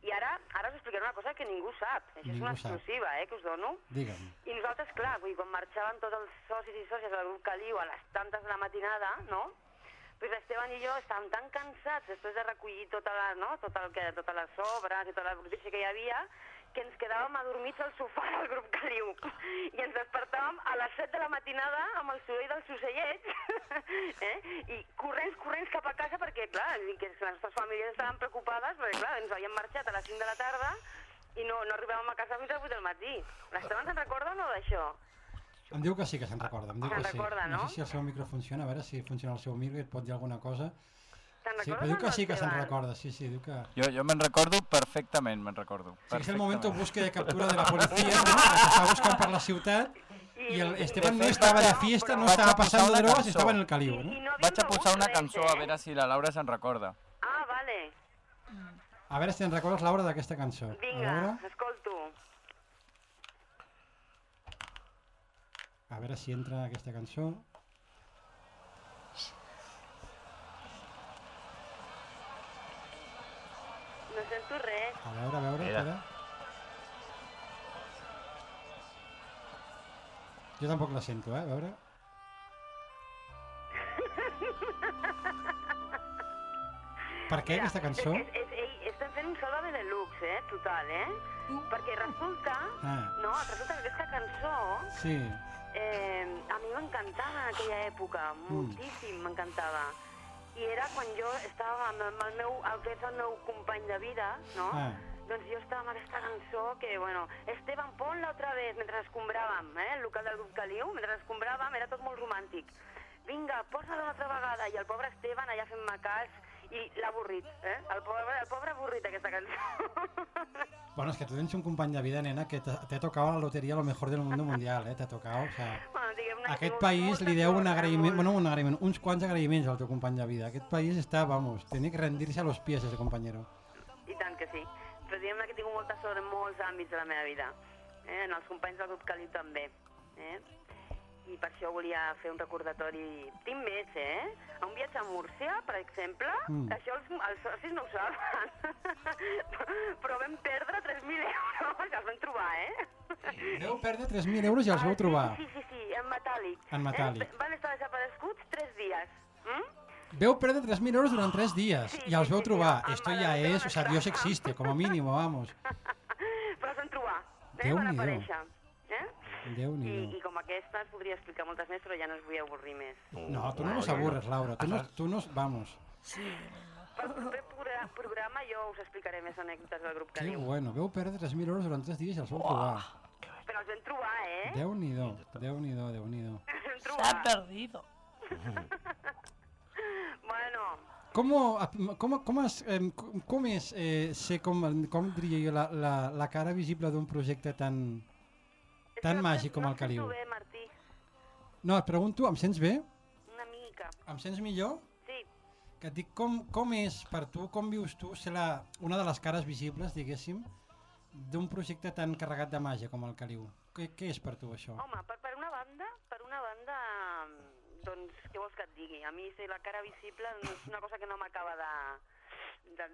I ara, ara us explicaré una cosa que ningú sap. Això és Ningú una sap. exclusiva, eh, que us dono. Digue'm. I nosaltres, clar, vull quan marxàvem tots els socis i sòcies del grup Caliu a les tantes de la matinada, no? Pues l'Esteban i jo estàvem tan cansats després de recollir tota la, no? tot el que, totes les obres i tota la brutícia que hi havia que ens quedàvem adormits al sofà del grup Caliu i ens despertàvem a les 7 de la matinada amb el soroll dels ocellets <laughs> eh? i corrents, corrents cap a casa perquè, clar, que les nostres famílies estaven preocupades perquè, clar, ens havíem marxat a les 5 de la tarda i no, no arribàvem a casa fins a les 8 del matí. L'Esteban se'n recorda o no d'això? Em diu que sí que se'n recorda, em diu Se'n que sí. recorda, no? sé si el seu micro funciona, a veure si funciona el seu micro i et pot dir alguna cosa. Te'n Sí, però diu que no, sí que se'n recorda, sí, sí, diu que... Jo, jo me'n recordo perfectament, me'n recordo. Sí, és el momento perfectament. búsqueda de captura de la policía, ¿no? que estaba buscando por la ciudad y el Esteban no estaba de fiesta, no Vaig estaba a posar pasando una drogas, cançó. estaba en el caliu, ¿no? Vaig a posar una cançó a veure si la Laura se'n recorda. Ah, vale. A veure si te'n recordes, Laura, d'aquesta cançó. A Vinga, veure, a veure si entra aquesta cançó. No sento res. A veure, a veure, Mira. espera. Jo tampoc la sento, eh? A veure. Per què, aquesta cançó? És, és, és, estem fent un salt de Benelux, eh? Total, eh? Perquè resulta, Ah. no, resulta que aquesta cançó Sí. Eh, a mi m'encantava en aquella època, moltíssim m'encantava. I era quan jo estava amb, el meu, el que és el meu company de vida, no? Ah. Doncs jo estava amb aquesta cançó que, bueno, Esteban, ponla otra vez, mentre escombràvem, eh? El local del grup Caliu, mentre escombràvem, era tot molt romàntic. Vinga, posa-la una altra vegada. I el pobre Esteban allà fent-me cas i l'ha avorrit, eh? El pobre, el pobre avorrit aquesta cançó. <laughs> Bueno, es que tú tienes un company de vida, nena, que te, te ha tocado la lotería lo mejor del mundo mundial, eh? Te ha tocado, o sea... Bueno, Aquest país li deu un agraïment, bueno, un agraïment, uns quants agraïments al teu company de vida. Aquest país està, vamos, tiene que rendirse a los pies ese compañero. I tant que sí. Però diguem-ne que tinc molta sort en molts àmbits de la meva vida. Eh? En els companys del grup Caliu també. Eh? I per això volia fer un recordatori. Tinc més, eh? A un viatge a Múrcia, per exemple, Mm. això els, els socis no ho saben. <laughs> Però vam perdre 3.000 euros, els vam trobar, eh? Veu perdre 3.000 euros i els veu trobar. Sí, sí, sí, en metàl·lic. En metàl·lic. Eh? Van estar desapareguts 3 dies. Mm? Veu perdre 3.000 euros durant 3 días i els veu trobar. Esto ya es, o sea, Dios existe, como mínimo, vamos. <laughs> Però els vam trobar. Eh? Van Déu-n'hi-do. I, I com aquesta es podria explicar moltes més, però ja no us vull avorrir més. No, tú no nos aburres, Laura. Tú nos, tú nos vamos. Per el proper progra- programa jo us explicaré més anècdotes del grup Qué Caliu. bueno. Veu perdre 3.000 euros durant 3 dies i els veu trobar. Però els vam trobar, eh? Déu-n'hi-do, Déu-n'hi-do, Déu-n'hi-do. Els <laughs> vam Se trobar. ha perdido. <laughs> Bueno, Com, com, com, es, com és eh, ser, com, com diria jo, la, la, la cara visible d'un projecte tan, tan màgic com el Caliu? tu bé, Martí, No, et pregunto, em sents bé? una mica. Em sents millor? Sí, Que et dic, com, com és per tu, com vius tu ser la, una de les cares visibles, diguéssim, d'un projecte tan carregat de màgia com el Caliu? Què, què és per tu això? home, per, per una banda, per una banda, doncs, què vols que et digui? A mi ser la cara visible no és una cosa que no m'acaba de, de,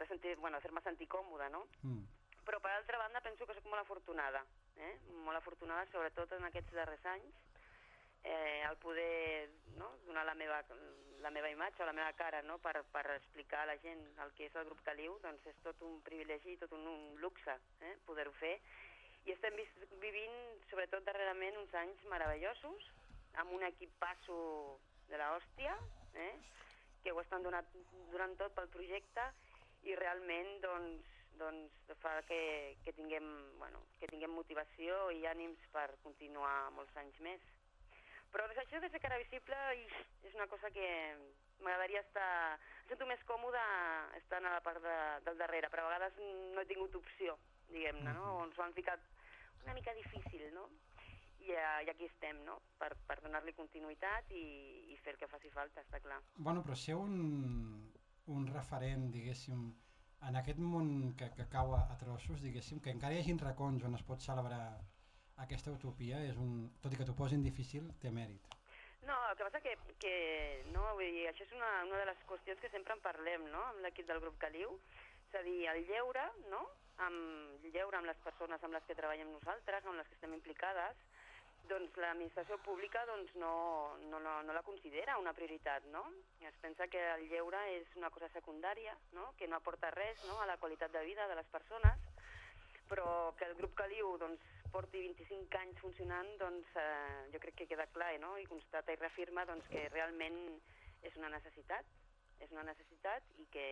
de sentir, bueno, fer-me sentir còmoda, no? Mm. Però per altra banda penso que soc molt afortunada, eh? molt afortunada sobretot en aquests darrers anys, eh, el poder no? donar la meva, la meva imatge o la meva cara no? per, per explicar a la gent el que és el grup Caliu, doncs és tot un privilegi, tot un, un luxe eh? poder-ho fer. I estem vivint, sobretot darrerament, uns anys meravellosos, amb un equip passo de la hòstia, eh? que ho estan donant, donant tot pel projecte i realment doncs, doncs fa que, que, tinguem, bueno, que tinguem motivació i ànims per continuar molts anys més. Però doncs, això de fer cara visible és una cosa que m'agradaria estar... Em sento més còmoda estant a la part de, del darrere, però a vegades no he tingut opció, diguem-ne, no? O ens ho han ficat una mica difícil, no? I, eh, i aquí estem, no? Per, per donar-li continuïtat i, i fer el que faci falta, està clar. Bueno, però ser un, un referent, diguéssim, en aquest món que, que cau a, a trossos, diguéssim, que encara hi hagi racons on es pot celebrar aquesta utopia, és un, tot i que t'ho posin difícil, té mèrit. No, el que passa que, que no, vull dir, això és una, una de les qüestions que sempre en parlem, no?, amb l'equip del grup Caliu, és a dir, el lleure, no?, amb lleure amb les persones amb les que treballem nosaltres, amb les que estem implicades, doncs l'administració pública doncs, no, no, no, no la considera una prioritat, no? Es pensa que el lleure és una cosa secundària, no?, que no aporta res no? a la qualitat de vida de les persones, però que el grup Caliu doncs, porti 25 anys funcionant, doncs eh, jo crec que queda clar no? i constata i reafirma doncs, que realment és una necessitat, és una necessitat i que,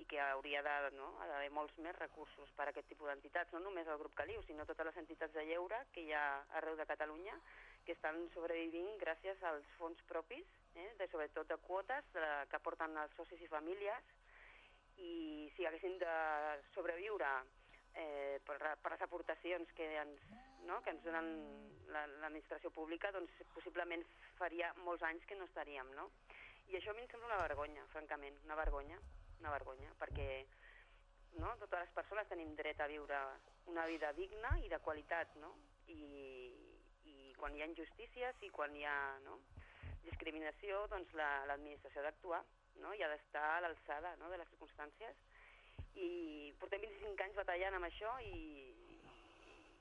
i que hauria d'haver no? molts més recursos per a aquest tipus d'entitats, no només el grup Caliu, sinó totes les entitats de lleure que hi ha arreu de Catalunya que estan sobrevivint gràcies als fons propis, eh? de, sobretot de quotes de, que aporten els socis i famílies i si haguessin de sobreviure eh, per, per les aportacions que ens, no, que ens donen la- l'administració pública, doncs possiblement faria molts anys que no estaríem, no? I això a mi em sembla una vergonya, francament, una vergonya, una vergonya, perquè no, totes les persones tenim dret a viure una vida digna i de qualitat, no? I, i quan hi ha injustícies i quan hi ha no, discriminació, doncs la- l'administració ha d'actuar, no? I ha d'estar a l'alçada no, de les circumstàncies i portem 25 anys batallant amb això i,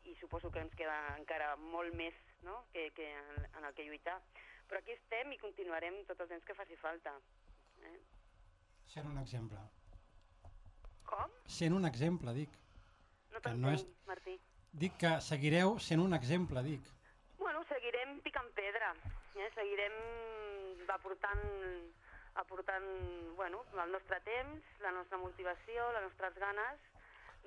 i suposo que ens queda encara molt més no? que, que en, en el que lluitar. Però aquí estem i continuarem tot el temps que faci falta. Eh? Sent un exemple. Com? Sent un exemple, dic. No t'entenc, no és- Martí. Dic que seguireu sent un exemple, dic. Bueno, seguirem picant pedra, eh? seguirem aportant, aportant bueno, el nostre temps, la nostra motivació, les nostres ganes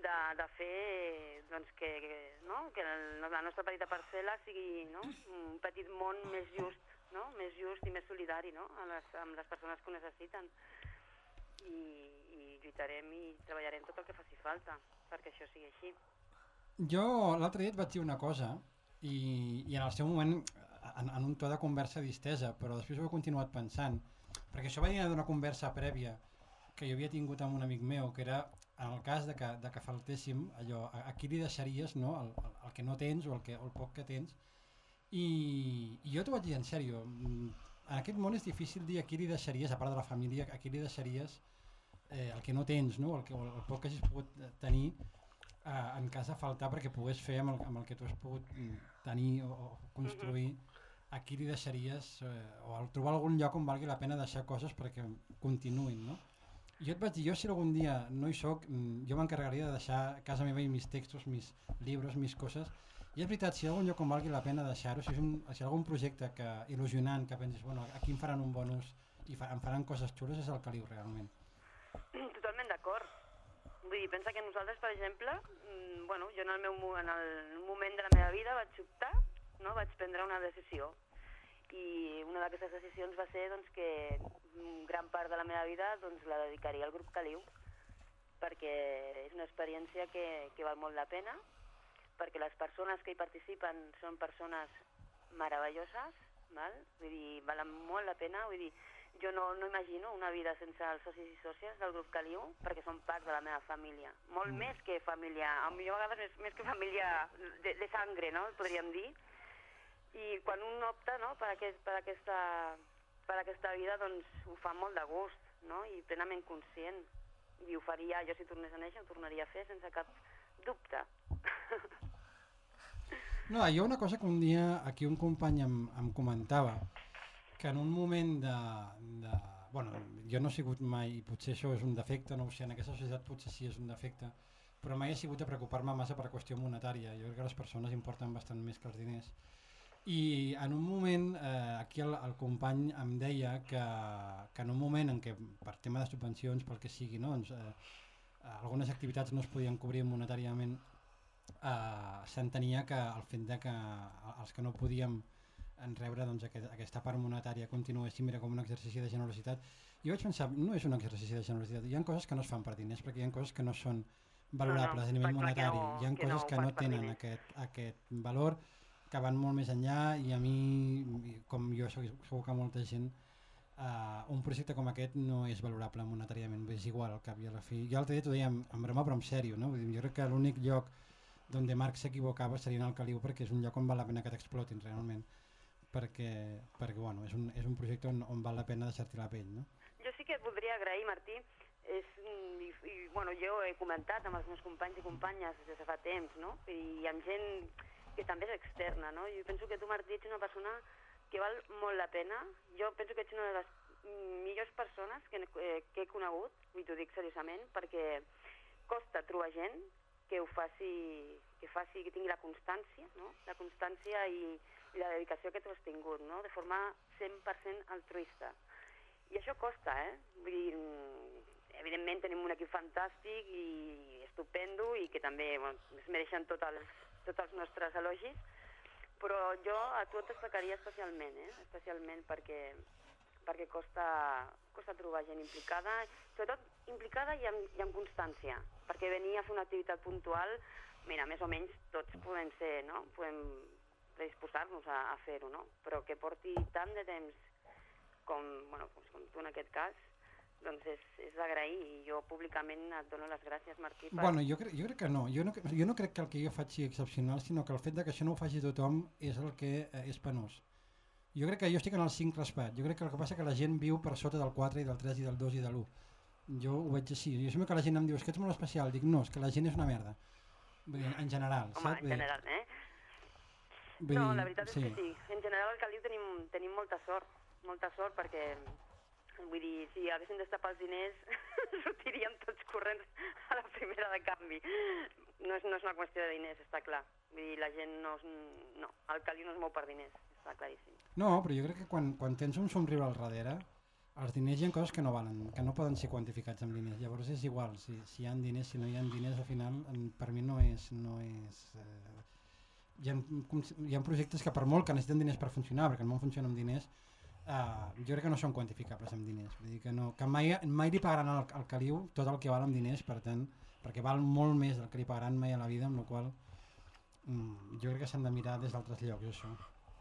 de, de fer doncs, que, que, no? que la nostra petita parcel·la sigui no? un petit món més just, no? més just i més solidari no? amb, les, amb les persones que ho necessiten. I, I lluitarem i treballarem tot el que faci falta perquè això sigui així. Jo l'altre dia et vaig dir una cosa i, i en el seu moment en, en un to de conversa distesa, però després ho he continuat pensant, perquè això venia d'una conversa prèvia que jo havia tingut amb un amic meu, que era en el cas de que, de que faltéssim allò, a, a qui li deixaries no? el, el, el que no tens o el, que, el poc que tens i, i jo t'ho vaig dir en sèrio mm, en aquest món és difícil dir a qui li deixaries, a part de la família, a qui li deixaries eh, el que no tens, no? el, que, o el poc que hagis pogut tenir eh, en cas de faltar perquè pogués fer amb el, amb el que tu has pogut mm, tenir o, o construir a qui li deixaries eh, o al trobar algun lloc on valgui la pena deixar coses perquè continuïn, no? Jo et vaig dir, jo si algun dia no hi soc, mm, jo m'encarregaria de deixar a casa meva i mis textos, mis llibres, mis coses, i és veritat, si hi ha algun lloc on valgui la pena deixar-ho, si, és un, si hi ha algun projecte que, il·lusionant que pensis, bueno, aquí em faran un bon ús i fa, em faran coses xules, és el caliu realment. <clears throat> Totalment d'acord. Vull dir, pensa que nosaltres, per exemple, mm, bueno, jo en el meu en el moment de la meva vida vaig optar, no? vaig prendre una decisió. I una d'aquestes decisions va ser doncs, que mm, gran part de la meva vida doncs, la dedicaria al grup Caliu, perquè és una experiència que, que val molt la pena, perquè les persones que hi participen són persones meravelloses, val? vull dir, valen molt la pena, vull dir, jo no, no imagino una vida sense els socis i sòcies del grup Caliu, perquè són part de la meva família. Molt Mm. més que família, a millor a vegades més, més que família de, de sangre, no?, podríem dir. I quan un opta no, per, aquest, per, aquesta, per aquesta vida, doncs ho fa molt de gust, no?, i plenament conscient. I ho faria, jo si tornés a néixer, ho tornaria a fer sense cap dubte. <laughs> No, hi ha una cosa que un dia aquí un company em, em comentava, que en un moment de, de... Bueno, jo no he sigut mai, i potser això és un defecte, no ho sé, en aquesta societat potser sí és un defecte, però mai he sigut de preocupar-me massa per qüestió monetària. Jo crec que les persones importen bastant més que els diners. I en un moment, eh, aquí el, el company em deia que, que en un moment en què per tema de subvencions, pel que sigui, no, doncs, eh, algunes activitats no es podien cobrir monetàriament, eh, s'entenia que el fet de que els que no podíem en rebre doncs, aquest, aquesta part monetària continuéssim era com un exercici de generositat. Jo vaig pensar, no és un exercici de generositat, hi ha coses que no es fan per diners perquè hi ha coses que no són valorables No, no, a nivell que monetari, no- hi ha que no coses que no fas per tenen aquest, aquest valor, que van molt més enllà i a mi, com jo soc, segur que molta gent, uh, un projecte com aquest no és valorable monetàriament, és igual al cap i a la fi. Jo l'altre dia t'ho deia en, en broma però en sèrio, no? Vull dir, jo crec que l'únic lloc donde Marc s'equivocava seria en el Caliu perquè és un lloc on val la pena que t'explotin realment perquè, perquè bueno, és, un, és un projecte on, on val la pena deixar-te la pell no? Jo sí que et voldria agrair, Martí, és, i, i, bueno, jo he comentat amb els meus companys i companyes des de fa temps, no? I amb gent que també és externa, no? Jo penso que tu, Martí, ets una persona que val molt la pena. Jo penso que ets una de les millors persones que, eh, que he conegut, i t'ho dic seriosament, perquè costa trobar gent que ho faci, que faci, que tingui la constància, no? La constància i, i la dedicació que tu has tingut, no? De forma 100% altruista. I això costa, eh? Vull dir, mm, evidentment tenim un equip fantàstic i estupendo i que també bueno, es mereixen tots els, tots els nostres elogis, però jo a tu et destacaria especialment, eh? especialment perquè, perquè costa, costa trobar gent implicada, sobretot implicada i amb, i amb constància, perquè venir a fer una activitat puntual, mira, més o menys tots podem ser, no? Podem predisposar-nos a, a fer-ho, no? Però que porti tant de temps com, bueno, doncs com tu en aquest cas, doncs és, és d'agrair i jo públicament et dono les gràcies, Martí. Per... Bueno, jo, crec, jo crec que no. Jo no, jo no crec que el que jo sigui excepcional, sinó que el fet de que això no ho faci tothom és el que eh, és penós. Jo crec que jo estic en el 5 crespat. Jo crec que el que passa que la gent viu per sota del 4 i del 3 i del 2 i de l'1. Jo ho veig així. Jo sempre que la gent em diu és que ets molt especial, dic no, és que la gent és una merda. Vull dir, en general, Home, saps? en general, eh? Vull no, la veritat és que sí. En general al Caliu tenim, tenim molta sort, molta sort perquè Vull dir, si haguessin d'estar pels diners, <laughs> sortiríem tots corrents a la primera de canvi. No és, no és una qüestió de diners, està clar. Vull dir, la gent no... Es, no, el caliu no es mou per diners, està claríssim. No, però jo crec que quan, quan tens un somriure al darrere, els diners hi ha coses que no valen, que no poden ser quantificats amb diners. Llavors és igual, si, si hi ha diners, si no hi ha diners, al final en- per mi no és... No és eh, hi, ha, hi ha projectes que per molt que necessiten diners per funcionar, perquè el món funciona amb diners, eh, jo crec que no són quantificables amb diners. Vull dir que, no, que mai, mai li pagaran al, al caliu tot el que val amb diners, per tant, perquè val molt més del que li pagaran mai a la vida, amb la qual mm, jo crec que s'han de mirar des d'altres llocs, això.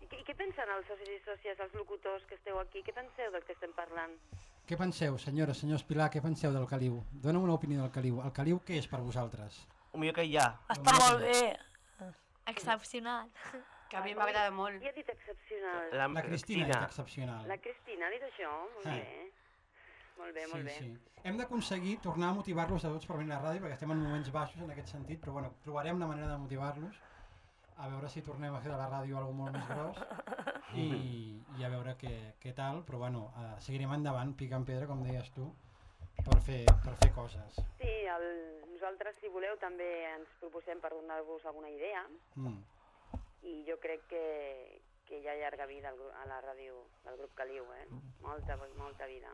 I, què- I què pensen els socis i sòcies, els locutors que esteu aquí? Què penseu del que estem parlant? Què penseu, senyores, senyors Pilar, què penseu del caliu? Dóna'm una opinió del caliu. El caliu què és per vosaltres? El millor que hi ha. Està molt bé. Excepcional. Que a mi m'agrada molt. Qui ha dit excepcional? La, La Cristina és excepcional. La Cristina ha dit això? Molt Ah. bé. Molt bé, molt bé. Sí, sí. Hem d'aconseguir tornar a motivar-los a tots per venir a la ràdio, perquè estem en moments baixos en aquest sentit, però bueno, trobarem una manera de motivar-los, a veure si tornem a fer de la ràdio alguna molt més gros <laughs> i, i a veure què, què tal, però bueno, eh, seguirem endavant, pica en pedra, com deies tu, per fer, per fer coses. Sí, el, nosaltres, si voleu, també ens proposem per donar-vos alguna idea Mm. i jo crec que, que hi ha llarga vida a la ràdio del grup Caliu, eh? Molta, molta vida.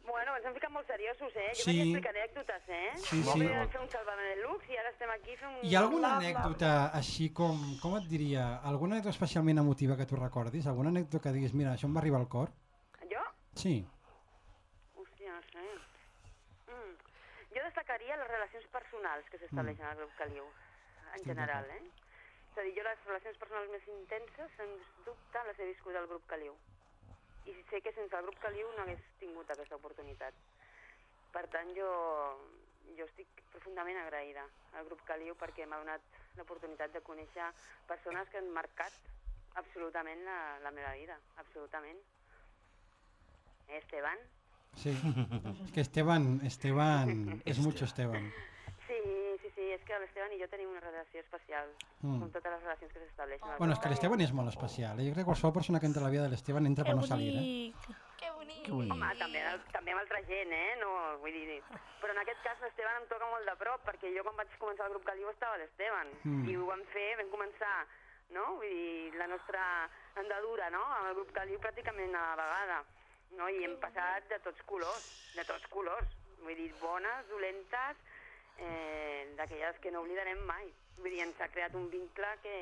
Bueno, ens hem ficat molt seriosos, eh? Jo Sí. vaig explicar anècdotes, eh? Sí, sí. vaig fer un salvament de lux i ara estem aquí fent un... Hi ha alguna bla, bla, anècdota així com, com et diria, alguna anècdota especialment emotiva que tu recordis? Alguna anècdota que diguis, mira, això em va arribar al cor? bla. Jo? Sí. Hòstia, no sé. Mm. Jo destacaria les relacions personals que s'estableixen al grup Caliu, en Estic general, eh? És a dir, jo les relacions personals més intenses, sens dubte, les he viscut al grup Caliu. I sé que sense el grup Caliu no hagués tingut aquesta oportunitat. Per tant, jo, jo estic profundament agraïda al grup Caliu perquè m'ha donat l'oportunitat de conèixer persones que han marcat absolutament la, la meva vida, absolutament. Esteban, Sí. És que Esteban, Esteban, és mucho Esteban. Sí, sí, sí, és que l'Esteban i jo tenim una relació especial, Mm. com totes les relacions que s'estableixen. Bueno, és que l'Esteban és molt especial. Eh? Jo crec que qualsevol persona que entra a la vida de l'Esteban entra per no salir. Eh? Que bonic. Que bonic. Home, també, també amb altra gent, eh? No, vull dir... Però en aquest cas l'Esteban em toca molt de prop, perquè jo quan vaig començar el grup Caliu estava l'Esteban. Mm. I ho vam fer, vam començar, no? Vull dir, la nostra andadura, no? Amb el grup Caliu pràcticament a la vegada. No? I hem passat de tots colors, de tots colors. Vull dir, bones, dolentes, eh, d'aquelles que no oblidarem mai. Vull dir, ens ha creat un vincle que,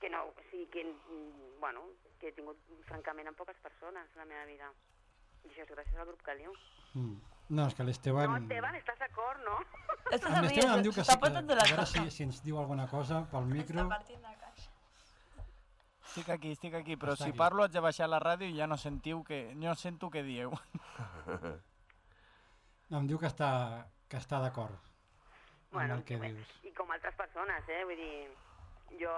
que no, o sigui, que, bueno, que he tingut francament amb poques persones la meva vida. I això és gràcies al grup Caliu. Mm. No, és que l'Esteban... No, Esteban, estàs d'acord, no? Amb l'Esteban em diu que sí, que, a veure si, si ens diu alguna cosa pel micro. Estic aquí, estic aquí, però Està si aquí. parlo haig de baixar la ràdio i ja no sentiu que, no sento què dieu. <laughs> No, em diu que està, que està d'acord Bueno, amb el que dius. I com altres persones, eh? Vull dir, jo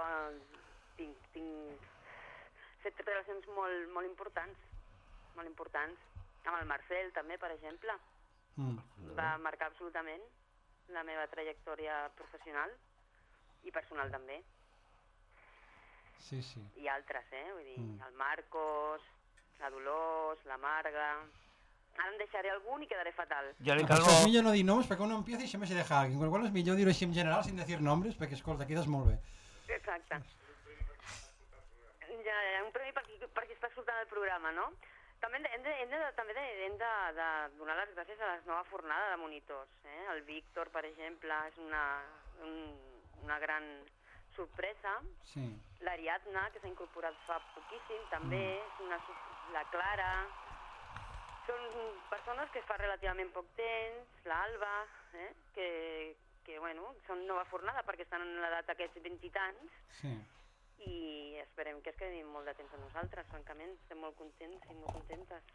tinc, tinc fet relacions molt, molt importants, molt importants. Amb el Marcel, també, per exemple. Mm. Va marcar absolutament la meva trajectòria professional i personal també. Sí, sí. I altres, eh? Vull dir, Mm. el Marcos, la Dolors, la Marga... Ara en deixaré algun i quedaré fatal. Jo li això és millor no dir noms, perquè uno empieza i sempre se deja alguien. Con lo cual és millor dir-ho així en general, sin decir nombres, perquè, escolta, quedes molt bé. Exacte. Ja, ja, un premi per qui, per qui està escoltant el programa, no? També hem de, hem de, hem de, també de, hem de, de donar les gràcies a la nova fornada de monitors. Eh? El Víctor, per exemple, és una, un, una gran sorpresa. Sí. L'Ariadna, que s'ha incorporat fa poquíssim, també. Mm. Una, la Clara. Són persones que fa relativament poc temps, l'Alba, eh? que, que bueno, són nova fornada perquè estan en l'edat d'aquests vint i tants Sí. i esperem que es quedin molt de temps amb nosaltres, francament. Estem molt contents i molt contentes.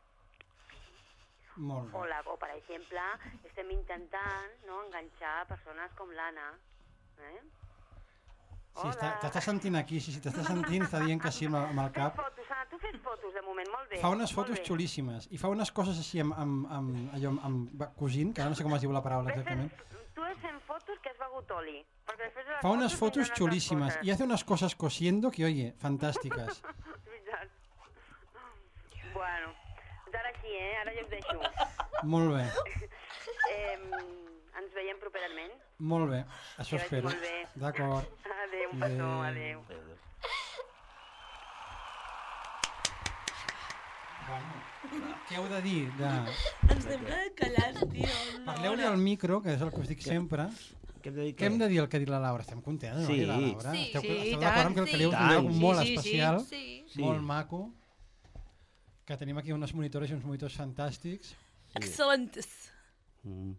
Molt bé. O, la, o per exemple, estem intentant no, enganxar persones com l'Anna. Eh? Sí, està- t'estàs sentint aquí, sí, sí, t'estàs sentint, està dient que sí amb, amb el cap. Fotos, Anna, tu fes fotos de moment, molt bé. Fa unes fotos xulíssimes i fa unes coses així amb, amb, amb, allò, amb, amb cosint, que ara no sé com es diu la paraula exactament. Tu has fent fotos que has begut oli. Fa unes fotos coses. y hace unas cosas cosiendo que, oye, fantásticas. <laughs> És veritat. Bueno, eh? Ara ja us deixo. Molt bé, <laughs> Eh, ens veiem properament. molt bé. Això Que espero. molt bé. D'acord. Adéu, un petó, adéu. Què heu de dir? De... Ens anem quedant callats, tio. Parleu-li al micro, que és el que us dic sempre. Què hem de dir Què hem de dir el que ha dit la Laura? Estem contents, no? Sí. La Laura? Sí. Esteu, Sí, esteu d'acord amb que el que sí. és un lloc molt Sí, sí, sí. especial, Sí. molt Sí. maco, que tenim aquí unes monitores i uns monitors fantàstics. Excel·lentes. Mm.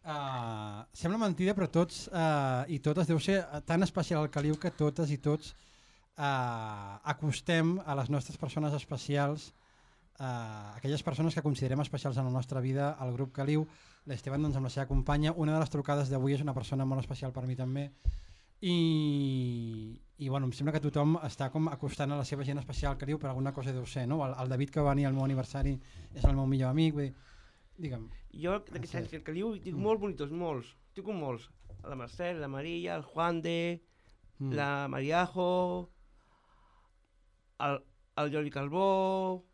Uh, sembla mentida, però tots uh, i totes deu ser tan especial el caliu que totes i tots uh, acostem a les nostres persones especials uh, aquelles persones que considerem especials en la nostra vida, al grup Caliu, l'Esteban doncs, amb la seva companya. Una de les trucades d'avui és una persona molt especial per mi també i, i bueno, em sembla que tothom està com acostant a la seva gent especial al Caliu per alguna cosa deu ser, no? El, el David que va venir al meu aniversari és el meu millor amic, vull dir, digue'm. Jo, d'aquests anys que Caliu, tinc molts bonitos, molts. Tinc un molts. La Marcel, la Maria, el Juan de, Mm. la Mariajo, el, el Jordi Calbó,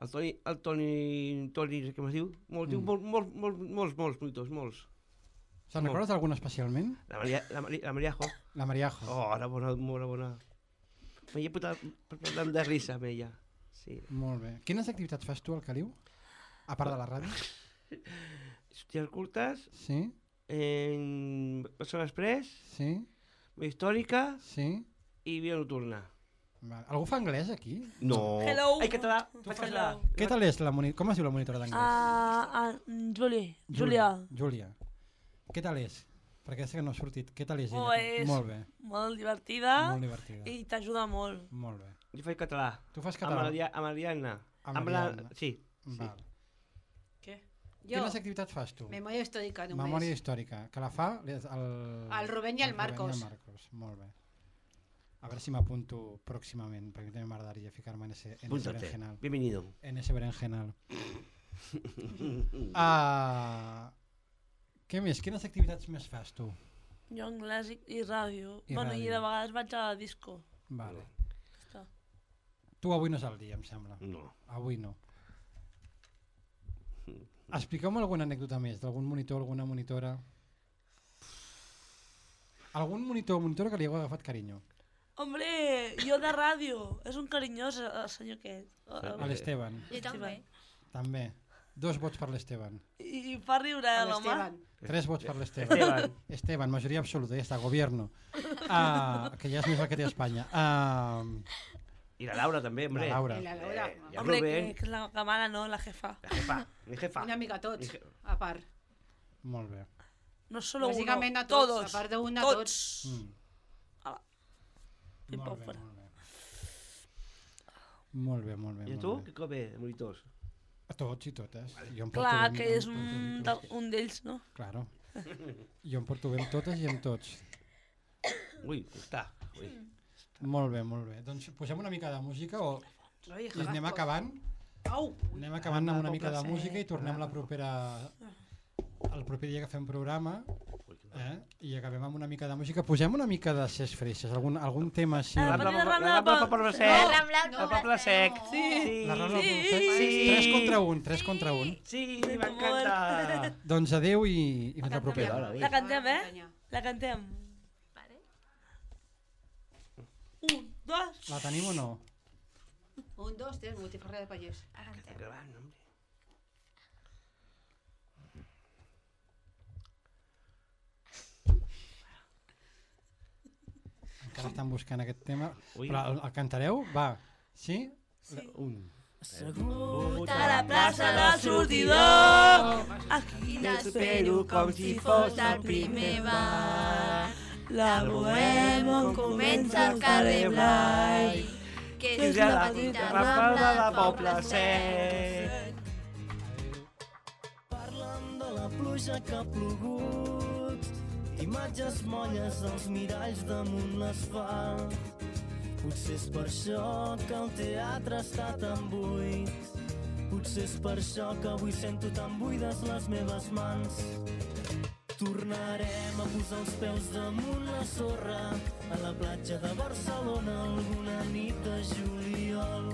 el Toni, el Toni, Toni, com es diu? Molt, Mm. mm. molt, molt, molt, molts, molts bonitos, molts. Se'n recordes d'algun especialment? La, Maria, la, Maria, la Mariajo. La Mariajo. Oh, ara bona, molt bona. M'he posat parlant de risa amb ella. Sí. Molt bé. Quines activitats fas tu al Caliu? A part de la ràdio? <laughs> Hòsties curtes. Sí. En Persona Express. Sí. Històrica. Sí. I vida nocturna. Vale. Algú fa anglès aquí? No. Hello. Ai, català. Faig català. Què tal és la moni... Com es diu la monitora d'anglès? Ah, ah, Juli, Julià. Júlia. Què tal és? Perquè sé que no ha sortit. Què tal és ella? Oh, és Molt bé. molt divertida. Molt divertida. I t'ajuda molt. Molt bé. Jo faig català. Tu fas català? Amb, Dia- amb Diana. Amb Amb la... Ariadna. Sí. sí. Què? Quines activitats fas tu? Memòria històrica només. Memòria històrica. Que la fa el... El Rubén i el Marcos. Rubén i el Marcos. Molt bé. A veure si m'apunto pròximament, perquè també m'agradaria ficar-me en ese, en ese berenjenal. Bienvenido. En ese berenjenal. <laughs> Ah, què més? Quines activitats més fas tu? Jo anglès i, i ràdio. I bueno, i ràdio. de vegades vaig a la disco. Vale. Està. Tu avui no és el dia, em sembla. No. Avui no. Expliqueu-me alguna anècdota més, d'algun monitor, alguna monitora. Algun monitor o monitora que li hagueu agafat carinyo. Hombre, jo de ràdio. És un carinyós, el senyor aquest. A l'Esteban. Jo també. També. Dos vots per l'Esteban. I, I fa riure A l'home. l'Esteban. Tres vots per l'Esteban. Esteban. Esteban, majoria absoluta, ja està, gobierno. Uh, que ja és més el que té Espanya. Uh, I la Laura també, hombre. La Laura. I la Laura. Eh, el Hombre, que, Rubén. que és la, la mare, no? La jefa. La jefa. Mi jefa. Una mica tots, je- a part. molt bé. No solo uno, Bàsicament a tots, todos. a part d'una, tots. tots. Mm. Ala. Pim, Molt bé, fora. molt bé. Molt bé, molt bé. I molt tu? bé. Què de monitors? A tots i totes. Jo em porto Clar, que és un, un d'ells, no? Claro. Jo em porto bé amb totes i amb tots. Ui, està. Ui. Molt bé, molt bé. Doncs posem una mica de música o i anem acabant. Au! Anem acabant amb una mica de música i tornem la propera el proper dia que fem programa eh? i acabem amb una mica de música. Posem una mica de Ses Freixes, algun, algun tema així. La Rambla, la Rambla. Poble La Sec. Rambla El Poble Sec. Sí. La Rambla Sí. del Consell. Sí. Tres contra un, tres contra un. Sí, m'encanta. Doncs adeu i, i fins la propera. La cantem, eh? La cantem. Vale. Un, dos... La tenim o no? Un, dos, tres, multifarra de pagès. Ara cantem. Gravant, hombre. Encara estan buscant aquest tema. Ui. Però el, el cantareu? Va. Sí? Un. Assegut a la plaça del sortidor. Aquí T'espero com si fos el primer bar. La Bohem on comença el carrer Blai, que és la petita rambla de Poble Sec. Parlen de la pluja que ha plogut, imatges molles als miralls damunt l'asfalt. Potser és per això que el teatre està tan buit. Potser és per això que avui sento tan buides les meves mans. Tornarem a posar els peus damunt la sorra a la platja de Barcelona alguna nit de juliol.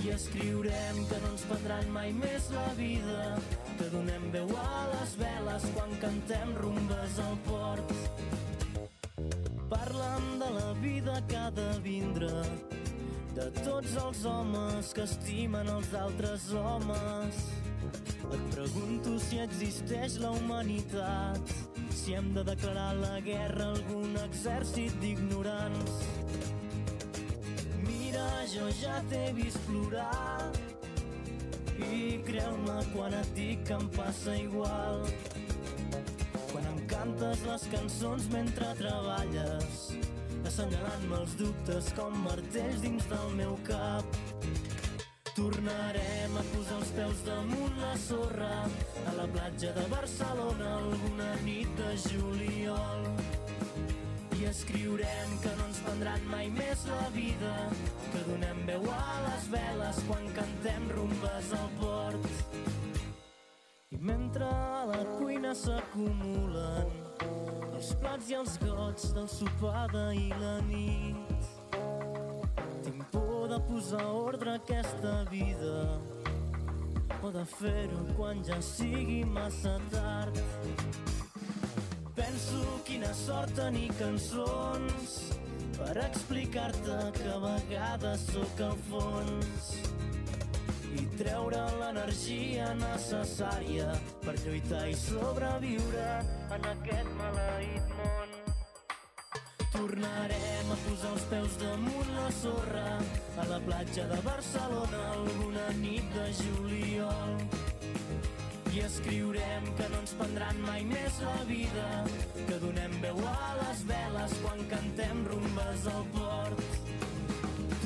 I escriurem que no ens prendran mai més la vida, que donem veu a les veles quan cantem rumbes al port. Parlen de la vida que ha de vindre, de tots els homes que estimen els altres homes. Et pregunto si existeix la humanitat, si hem de declarar la guerra a algun exèrcit d'ignorants. Mira, jo ja t'he vist plorar i creu-me quan et dic que em passa igual. Quan em cantes les cançons mentre treballes, assenyalant-me els dubtes com martells dins del meu cap. Tornarem a posar els peus damunt la sorra a la platja de Barcelona alguna nit de juliol. I escriurem que no ens prendran mai més la vida, que donem veu a les veles quan cantem rumbes al port. I mentre a la cuina s'acumulen els plats i els gots del sopar d'ahir la nit, de posar ordre a aquesta vida o de fer-ho quan ja sigui massa tard. Penso quina sort tenir cançons per explicar-te que a vegades sóc al fons i treure l'energia necessària per lluitar i sobreviure en aquest maleït món. Tornarem a posar els peus damunt la sorra a la platja de Barcelona alguna nit de juliol. I escriurem que no ens prendran mai més la vida, que donem veu a les veles quan cantem rumbes al port.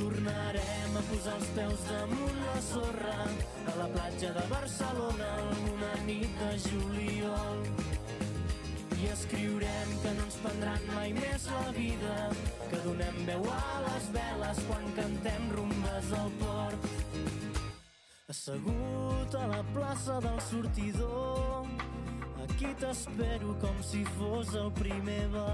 Tornarem a posar els peus damunt la sorra a la platja de Barcelona alguna nit de juliol. I escriurem que no ens prendran mai més la vida, que donem veu a les veles quan cantem rumbes al port. Assegut a la plaça del sortidor, aquí t'espero com si fos el primer bar.